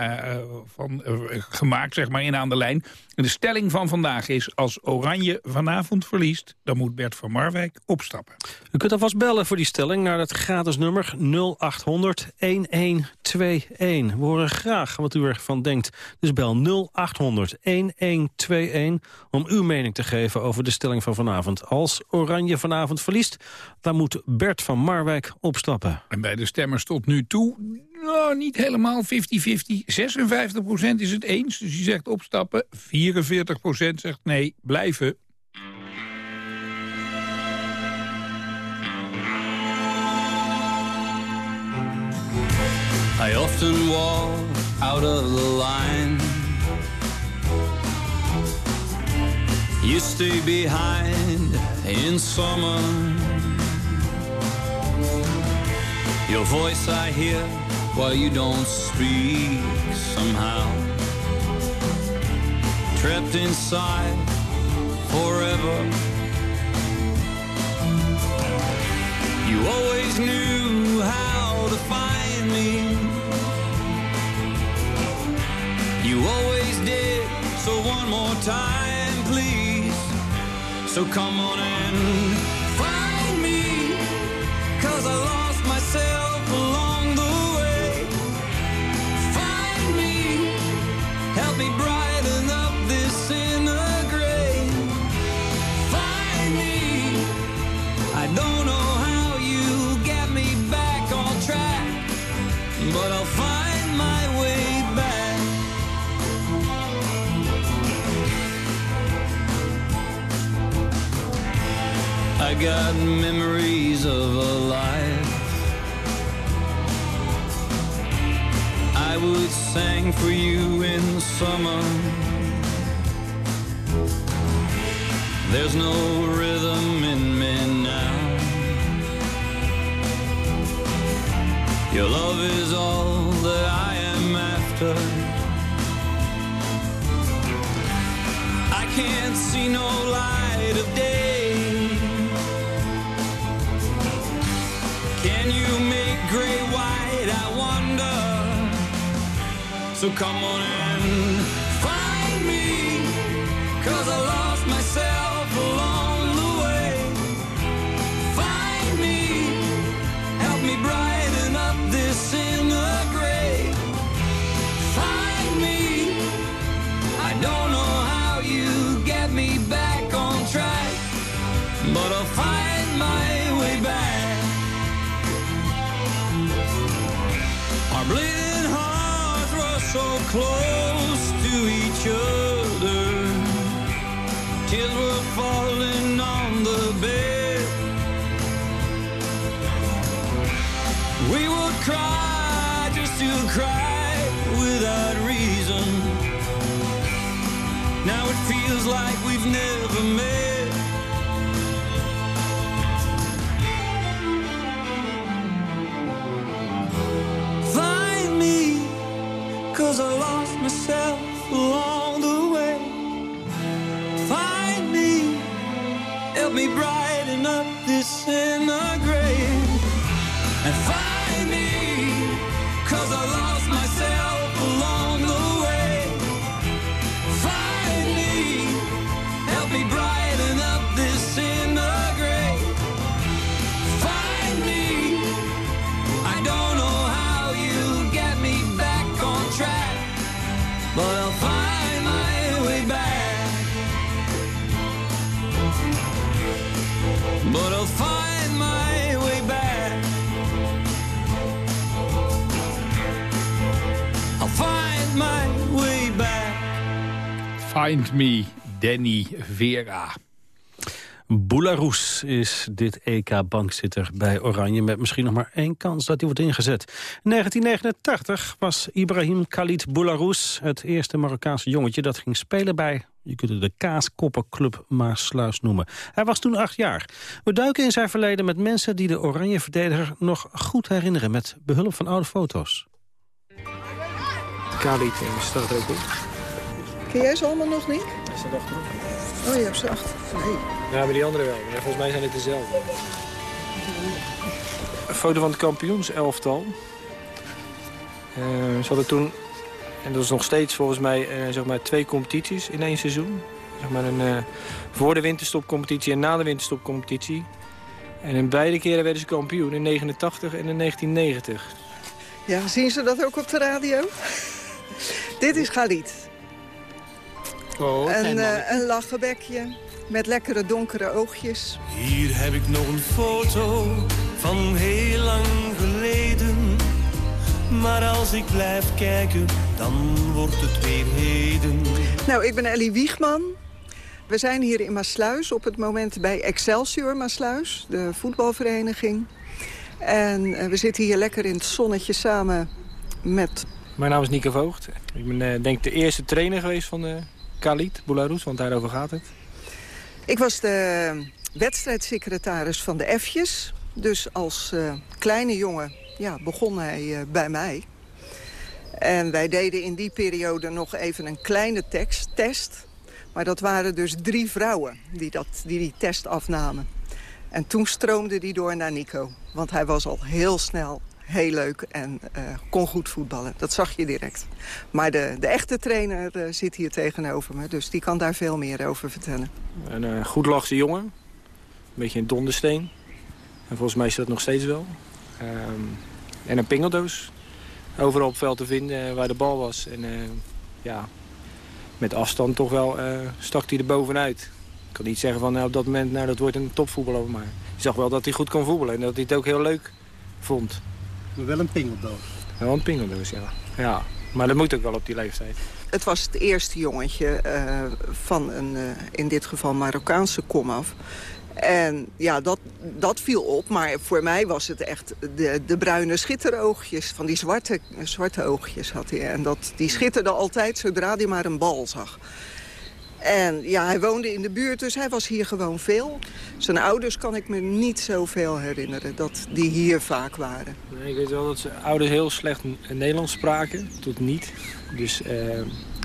van gemaakt, zeg maar, in aan de lijn. En de stelling van vandaag is, als Oranje vanavond verliest... dan moet Bert van Marwijk opstappen. U kunt alvast bellen voor die stelling naar het gratis nummer 0800 0800 1121. We horen graag wat u ervan denkt. Dus bel 0800 1121 om uw mening te geven over de stelling van vanavond. Als Oranje vanavond verliest, dan moet Bert van Marwijk opstappen. En bij de stemmers tot nu toe nou, niet helemaal 50-50. 56% is het eens, dus je zegt opstappen. 44% zegt nee, blijven. I often walk out of the line. You stay behind in summer. Your voice I hear while you don't speak somehow. Trapped inside forever. You always knew how to find me. You always did, so one more time, please. So come on and got memories of a life. I would sing for you in summer. There's no rhythm in me now. Your love is all that I am after. I can't see no light gray white? I wonder. So come on and Find Me, Danny Vera. Boularus is dit EK-bankzitter bij Oranje... met misschien nog maar één kans dat hij wordt ingezet. In 1989 was Ibrahim Khalid Boularus het eerste Marokkaanse jongetje... dat ging spelen bij, je kunt het de Kaaskoppenclub Maasluis noemen. Hij was toen acht jaar. We duiken in zijn verleden met mensen die de Oranje-verdediger... nog goed herinneren met behulp van oude foto's. Khalid de stad ook goed. Ken jij ze allemaal nog niet? Is dat achter? Oh, je hebt ze achter. Nee. Ja, maar die andere wel. Maar volgens mij zijn het dezelfde. Een foto van het kampioenselftal. Uh, ze hadden toen, en dat is nog steeds volgens mij, uh, zeg maar twee competities in één seizoen. Zeg maar een uh, voor de winterstopcompetitie en na de winterstopcompetitie. En in beide keren werden ze kampioen, in 89 en in 1990. Ja, zien ze dat ook op de radio? Dit is Galit. Oh, een, uh, een lachenbekje met lekkere donkere oogjes. Hier heb ik nog een foto van heel lang geleden. Maar als ik blijf kijken, dan wordt het weer heden. Nou, ik ben Ellie Wiegman. We zijn hier in Maasluis op het moment bij Excelsior Maasluis, de voetbalvereniging. En uh, we zitten hier lekker in het zonnetje samen met... Mijn naam is Nico Voogd. Ik ben uh, denk de eerste trainer geweest van uh, Khalid Boularus, want daarover gaat het. Ik was de wedstrijdsecretaris van de F'jes. Dus als kleine jongen ja, begon hij bij mij. En wij deden in die periode nog even een kleine tekst, test. Maar dat waren dus drie vrouwen die, dat, die die test afnamen. En toen stroomde die door naar Nico. Want hij was al heel snel heel leuk en uh, kon goed voetballen. Dat zag je direct. Maar de, de echte trainer uh, zit hier tegenover me. Dus die kan daar veel meer over vertellen. Een uh, goed lachse jongen. Een beetje een dondersteen. En volgens mij is dat nog steeds wel. Um, en een pingeldoos. Overal op veld te vinden waar de bal was. En ja, met afstand toch wel stak hij er bovenuit. Ik kan niet zeggen van nou, op dat moment nou, dat wordt een topvoetballer. Maar je zag wel dat hij goed kon voetballen en dat hij het ook heel leuk vond. Maar wel een pingeldoos. Wel een pingeldoos, ja. ja. Maar dat moet ook wel op die leeftijd. Het was het eerste jongetje uh, van een, uh, in dit geval Marokkaanse komaf. En ja, dat, dat viel op. Maar voor mij was het echt de, de bruine schitteroogjes. Van die zwarte, zwarte oogjes had hij. En dat, die schitterde altijd zodra hij maar een bal zag. En ja, hij woonde in de buurt, dus hij was hier gewoon veel. Zijn ouders kan ik me niet zoveel herinneren, dat die hier vaak waren. Nee, ik weet wel dat zijn ouders heel slecht Nederlands spraken, tot niet. Dus uh,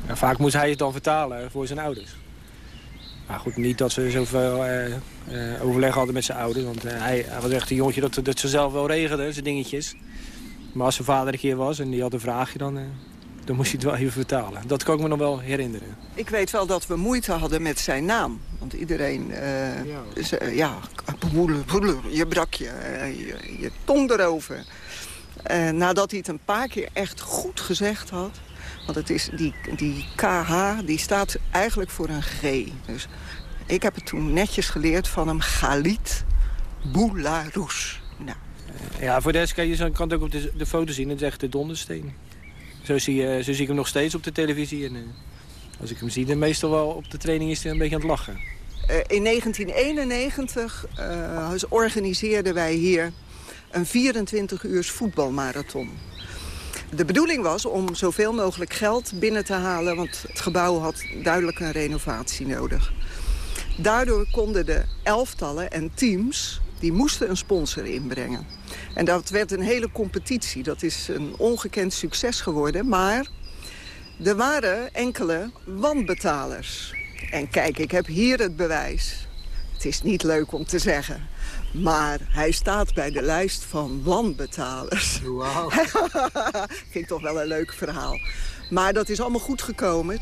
vaak moest hij het dan vertalen voor zijn ouders. Maar goed, niet dat ze zoveel uh, uh, overleg hadden met zijn ouders. Want hij, hij, was echt een jongetje dat, dat ze zelf wel regelde, zijn dingetjes. Maar als zijn vader een keer was en die had een vraagje, dan dan moest je het wel even vertalen. Dat kan ik me nog wel herinneren. Ik weet wel dat we moeite hadden met zijn naam. Want iedereen... Uh, ja. Ze, ja, je brak je, je, je tong erover. Uh, nadat hij het een paar keer echt goed gezegd had... want het is die, die KH, die staat eigenlijk voor een G. Dus ik heb het toen netjes geleerd van hem. Galit Boularus. Nou. Ja, voor de rest kan je kan het ook op de, de foto zien. Het is echt de dondersteen. Zo zie, uh, zo zie ik hem nog steeds op de televisie. En, uh, als ik hem zie, dan meestal wel op de training is hij een beetje aan het lachen. Uh, in 1991 organiseerden wij hier een 24 uurs voetbalmarathon. De bedoeling was om zoveel mogelijk geld binnen te halen... want het gebouw had duidelijk een renovatie nodig. Daardoor konden de elftallen en teams die moesten een sponsor inbrengen. En dat werd een hele competitie. Dat is een ongekend succes geworden. Maar er waren enkele wanbetalers. En kijk, ik heb hier het bewijs. Het is niet leuk om te zeggen. Maar hij staat bij de lijst van wanbetalers. Wauw. Vind ik toch wel een leuk verhaal. Maar dat is allemaal goed gekomen.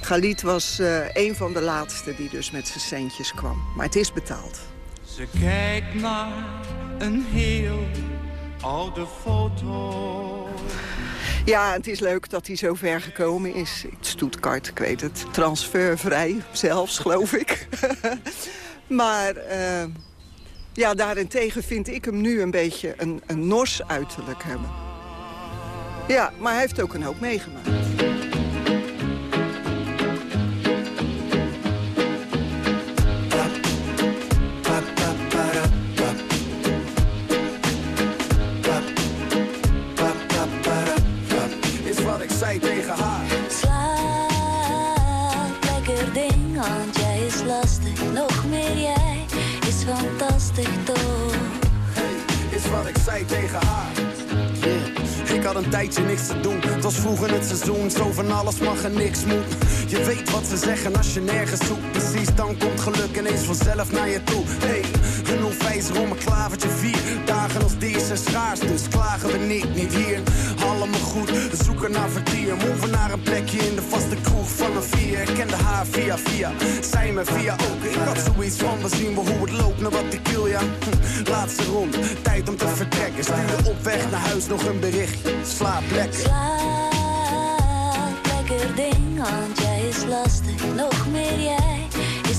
Galit was uh, een van de laatste die dus met zijn centjes kwam. Maar het is betaald. Ze kijkt naar een heel oude foto. Ja, het is leuk dat hij zo ver gekomen is. Stuttgart, ik weet het. Transfervrij zelfs, geloof ik. maar uh, ja, daarentegen vind ik hem nu een beetje een, een nors uiterlijk hebben. Ja, maar hij heeft ook een hoop meegemaakt. Fantastisch toch. Hey, is wat ik zei tegen haar. Ik had een tijdje niks te doen. Het was vroeger het seizoen, zo van alles mag en niks moet. Je weet wat ze zeggen als je nergens zoekt. Dan komt geluk ineens vanzelf naar je toe. Hey, een onwijzer om een klavertje vier. Dagen als deze schaars, dus klagen we niet, niet hier. Allemaal goed, we zoeken naar vertier. Moven naar een plekje in de vaste kroeg van een vier, ik kende haar via via. Zij me via ook. Ik had zoiets van, we zien wel hoe het loopt, naar wat ik wil, ja. Hm, Laatste ronde, tijd om te vertrekken. Stuurde op weg naar huis nog een berichtje. Slaap lekker. Slaap lekker ding, want jij is lastig. Nog meer jij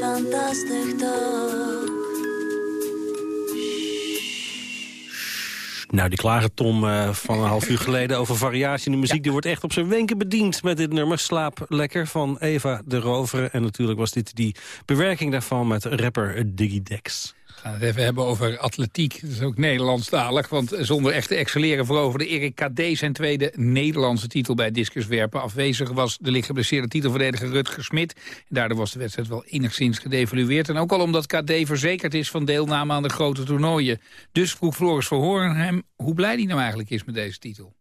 Fantastisch toch. Nou, die klage Tom eh, van een half uur geleden over variatie in de muziek... die wordt echt op zijn wenken bediend met dit nummer Slaap Lekker van Eva de Rovere. En natuurlijk was dit die bewerking daarvan met rapper Diggy Dex. We gaan het even hebben over atletiek. Dat is ook Nederlandstalig, want zonder echt te excelleren veroverde Erik KD zijn tweede Nederlandse titel bij discuswerpen. Afwezig was de lichtgeblesseerde titelverdediger Rutger Smit. Daardoor was de wedstrijd wel enigszins gedevalueerd. En ook al omdat KD verzekerd is van deelname aan de grote toernooien. Dus vroeg Floris Verhoorn hem hoe blij hij nou eigenlijk is met deze titel.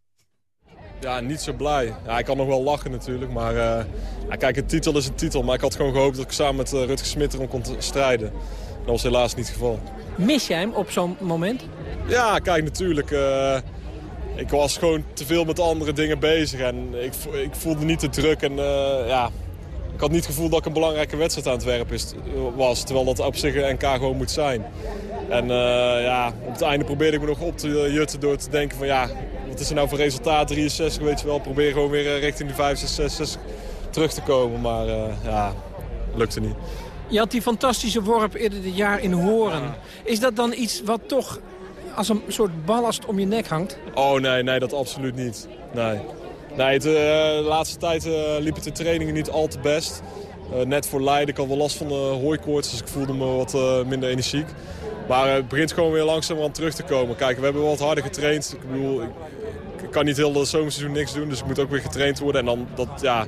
Ja, niet zo blij. Ja, ik kan nog wel lachen natuurlijk, maar eh, kijk, een titel is een titel. Maar ik had gewoon gehoopt dat ik samen met uh, Rutger Smit erom kon strijden. Dat was helaas niet het geval. Mis jij hem op zo'n moment? Ja, kijk, natuurlijk. uh, ik was gewoon te veel met andere dingen bezig en ik, ik voelde niet de druk. En uh, ja, ik had niet het gevoel dat ik een belangrijke wedstrijd aan het werpen was. Terwijl dat op zich een NK gewoon moet zijn. En uh, ja, op het einde probeerde ik me nog op te jutten door te denken van ja, wat is er nou voor resultaat? 63, weet je wel. Probeer gewoon weer richting de 65, 66 terug te komen. Maar ja, lukte niet. Je had die fantastische worp eerder dit jaar in Horen. Is dat dan iets wat toch als een soort ballast om je nek hangt? Oh nee, nee, dat absoluut niet. Nee. Nee, het, uh, de laatste tijd uh, liep het de trainingen niet al te best. Uh, net voor Leiden, ik had wel last van de hooikoorts, dus ik voelde me wat minder energiek. Maar het begint gewoon weer langzaam aan terug te komen. Kijk, we hebben wat harder getraind. Ik bedoel, ik, ik kan niet heel het zomerseizoen niks doen, dus ik moet ook weer getraind worden. En dan, dat, ja,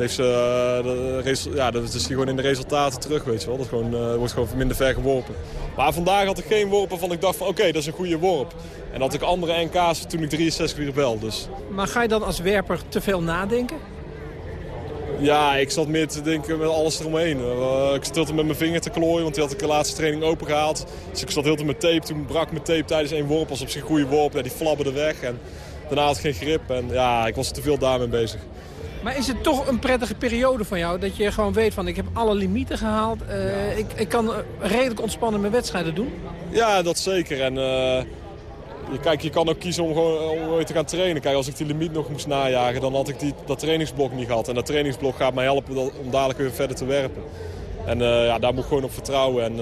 heeft ze, uh, ja, dat is gewoon in de resultaten terug, weet je wel. Dat gewoon, uh, wordt gewoon minder ver geworpen. Maar vandaag had ik geen worp waarvan ik dacht van oké, okay, dat is een goede worp. En had ik andere NK's toen ik 63 weer bel, dus. Maar ga je dan als werper te veel nadenken? Ja, ik zat meer te denken met alles eromheen. Uh, ik zat heel met mijn vinger te klooien, want die had ik de laatste training open gehaald. Dus ik zat heel met tape. Toen brak mijn tape tijdens één worp. was op zich een goede worp. Ja, die flabberde weg en daarna had ik geen grip. En ja, ik was te veel daarmee bezig. Maar is het toch een prettige periode van jou? Dat je gewoon weet van ik heb alle limieten gehaald. Uh, ik, ik kan redelijk ontspannen mijn wedstrijden doen? Ja, dat zeker. En uh, je, kijk, je kan ook kiezen om gewoon om te gaan trainen. Kijk, als ik die limiet nog moest najagen, dan had ik die, dat trainingsblok niet gehad. En dat trainingsblok gaat mij helpen om dadelijk weer verder te werpen. En uh, ja, daar moet ik gewoon op vertrouwen. En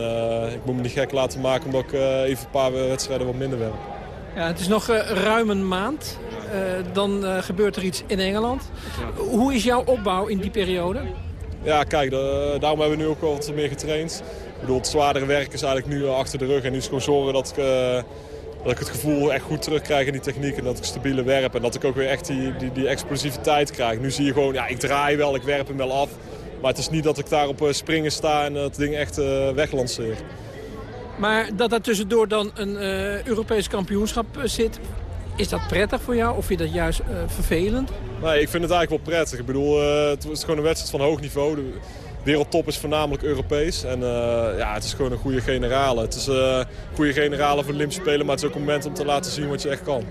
ik moet me niet gek laten maken omdat ik even een paar wedstrijden wat minder werk. Ja, het is nog ruim een maand. dan gebeurt er iets in Engeland. Hoe is jouw opbouw in die periode? Ja, kijk, daarom hebben we nu ook wat meer getraind. Ik bedoel, het zwaardere werk is eigenlijk nu achter de rug. En nu is gewoon zorgen dat ik, uh, dat ik het gevoel echt goed terugkrijg in die techniek. En dat ik stabiele werp. En dat ik ook weer echt die, die, die explosiviteit krijg. Nu zie je gewoon, ja, ik draai wel, ik werp hem wel af. Maar het is niet dat ik daar op springen sta en het ding echt uh, weglanceer. Maar dat daar tussendoor dan een uh, Europees kampioenschap zit... Is dat prettig voor jou of vind je dat juist vervelend? Nee, ik vind het eigenlijk wel prettig. Ik bedoel, het is gewoon een wedstrijd van hoog niveau. De wereldtop is voornamelijk Europees. En ja, het is gewoon een goede generale. Het is een goede generale voor de Olympische Spelen, maar het is ook een moment om te laten zien wat je echt kan.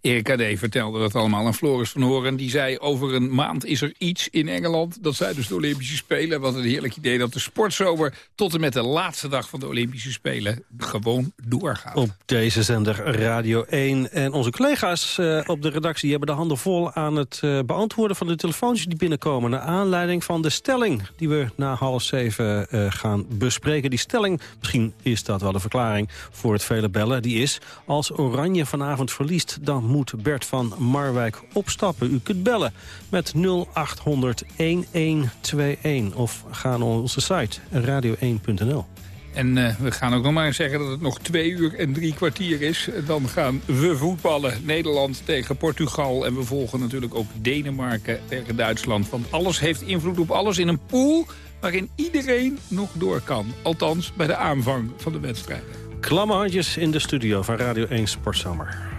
Erik Kadé vertelde dat allemaal aan Floris van Horen. Die zei over een maand is er iets in Engeland. Dat zijn dus de Olympische Spelen. Wat een heerlijk idee dat de sportzomer tot en met de laatste dag van de Olympische Spelen gewoon doorgaat. Op deze zender Radio 1. En onze collega's uh, op de redactie hebben de handen vol aan het uh, beantwoorden van de telefoontjes die binnenkomen. Naar aanleiding van de stelling die we na half zeven uh, gaan bespreken. Die stelling, misschien is dat wel de verklaring voor het vele bellen. Die is, als Oranje vanavond verliest, dan moet Bert van Marwijk opstappen. U kunt bellen met 0800 1121 of ga naar onze site radio1.nl. En uh, we gaan ook nog maar zeggen dat het nog twee uur en drie kwartier is. Dan gaan we voetballen. Nederland tegen Portugal. En we volgen natuurlijk ook Denemarken tegen Duitsland. Want alles heeft invloed op alles in een pool waarin iedereen nog door kan. Althans bij de aanvang van de wedstrijd. Klamme handjes in de studio van Radio 1 Sportzomer.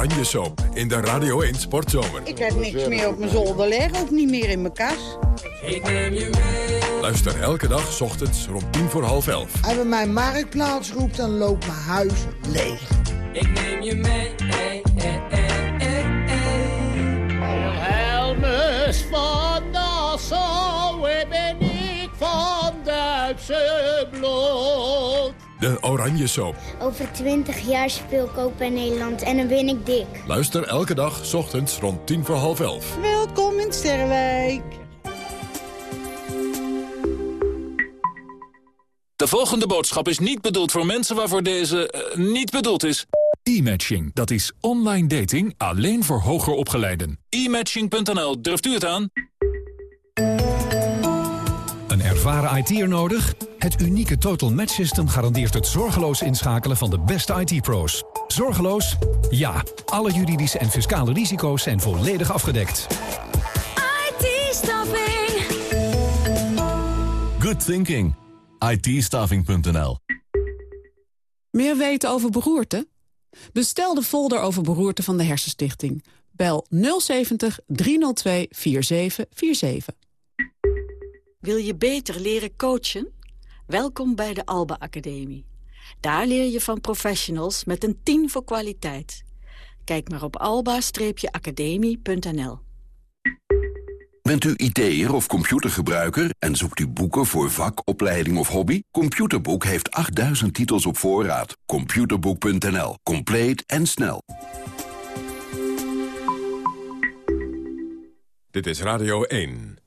Oranje Soap in de Radio 1 Sportzomer. Ik heb niks meer op mijn zolder liggen, ook niet meer in mijn kas. Ik neem je mee. Luister elke dag, s ochtends, rond tien voor half elf. Als we mijn marktplaats roept, dan loopt mijn huis leeg. Ik neem je mee, hey, hey, hey, Helmus van Nassau, ben ik van Duitse bloed. De Oranje Soap. Over twintig jaar speel ik ook bij Nederland en dan win ik dik. Luister elke dag, s ochtends, rond tien voor half elf. Welkom in Sterrenwijk. De volgende boodschap is niet bedoeld voor mensen waarvoor deze uh, niet bedoeld is. E-matching, dat is online dating alleen voor hoger opgeleiden. E-matching.nl, durft u het aan? Een ervaren IT'er nodig? Het unieke Total Match System garandeert het zorgeloos inschakelen van de beste IT-pro's. Zorgeloos? Ja. Alle juridische en fiscale risico's zijn volledig afgedekt. IT-staffing. Good thinking. it Meer weten over beroerte? Bestel de folder over beroerte van de Hersenstichting. Bel 070 302 4747. Wil je beter leren coachen? Welkom bij de Alba Academie. Daar leer je van professionals met een 10 voor kwaliteit. Kijk maar op alba-academie.nl. Bent u IT'er of computergebruiker en zoekt u boeken voor vak, opleiding of hobby? Computerboek heeft 8000 titels op voorraad. Computerboek.nl. Compleet en snel. Dit is Radio 1.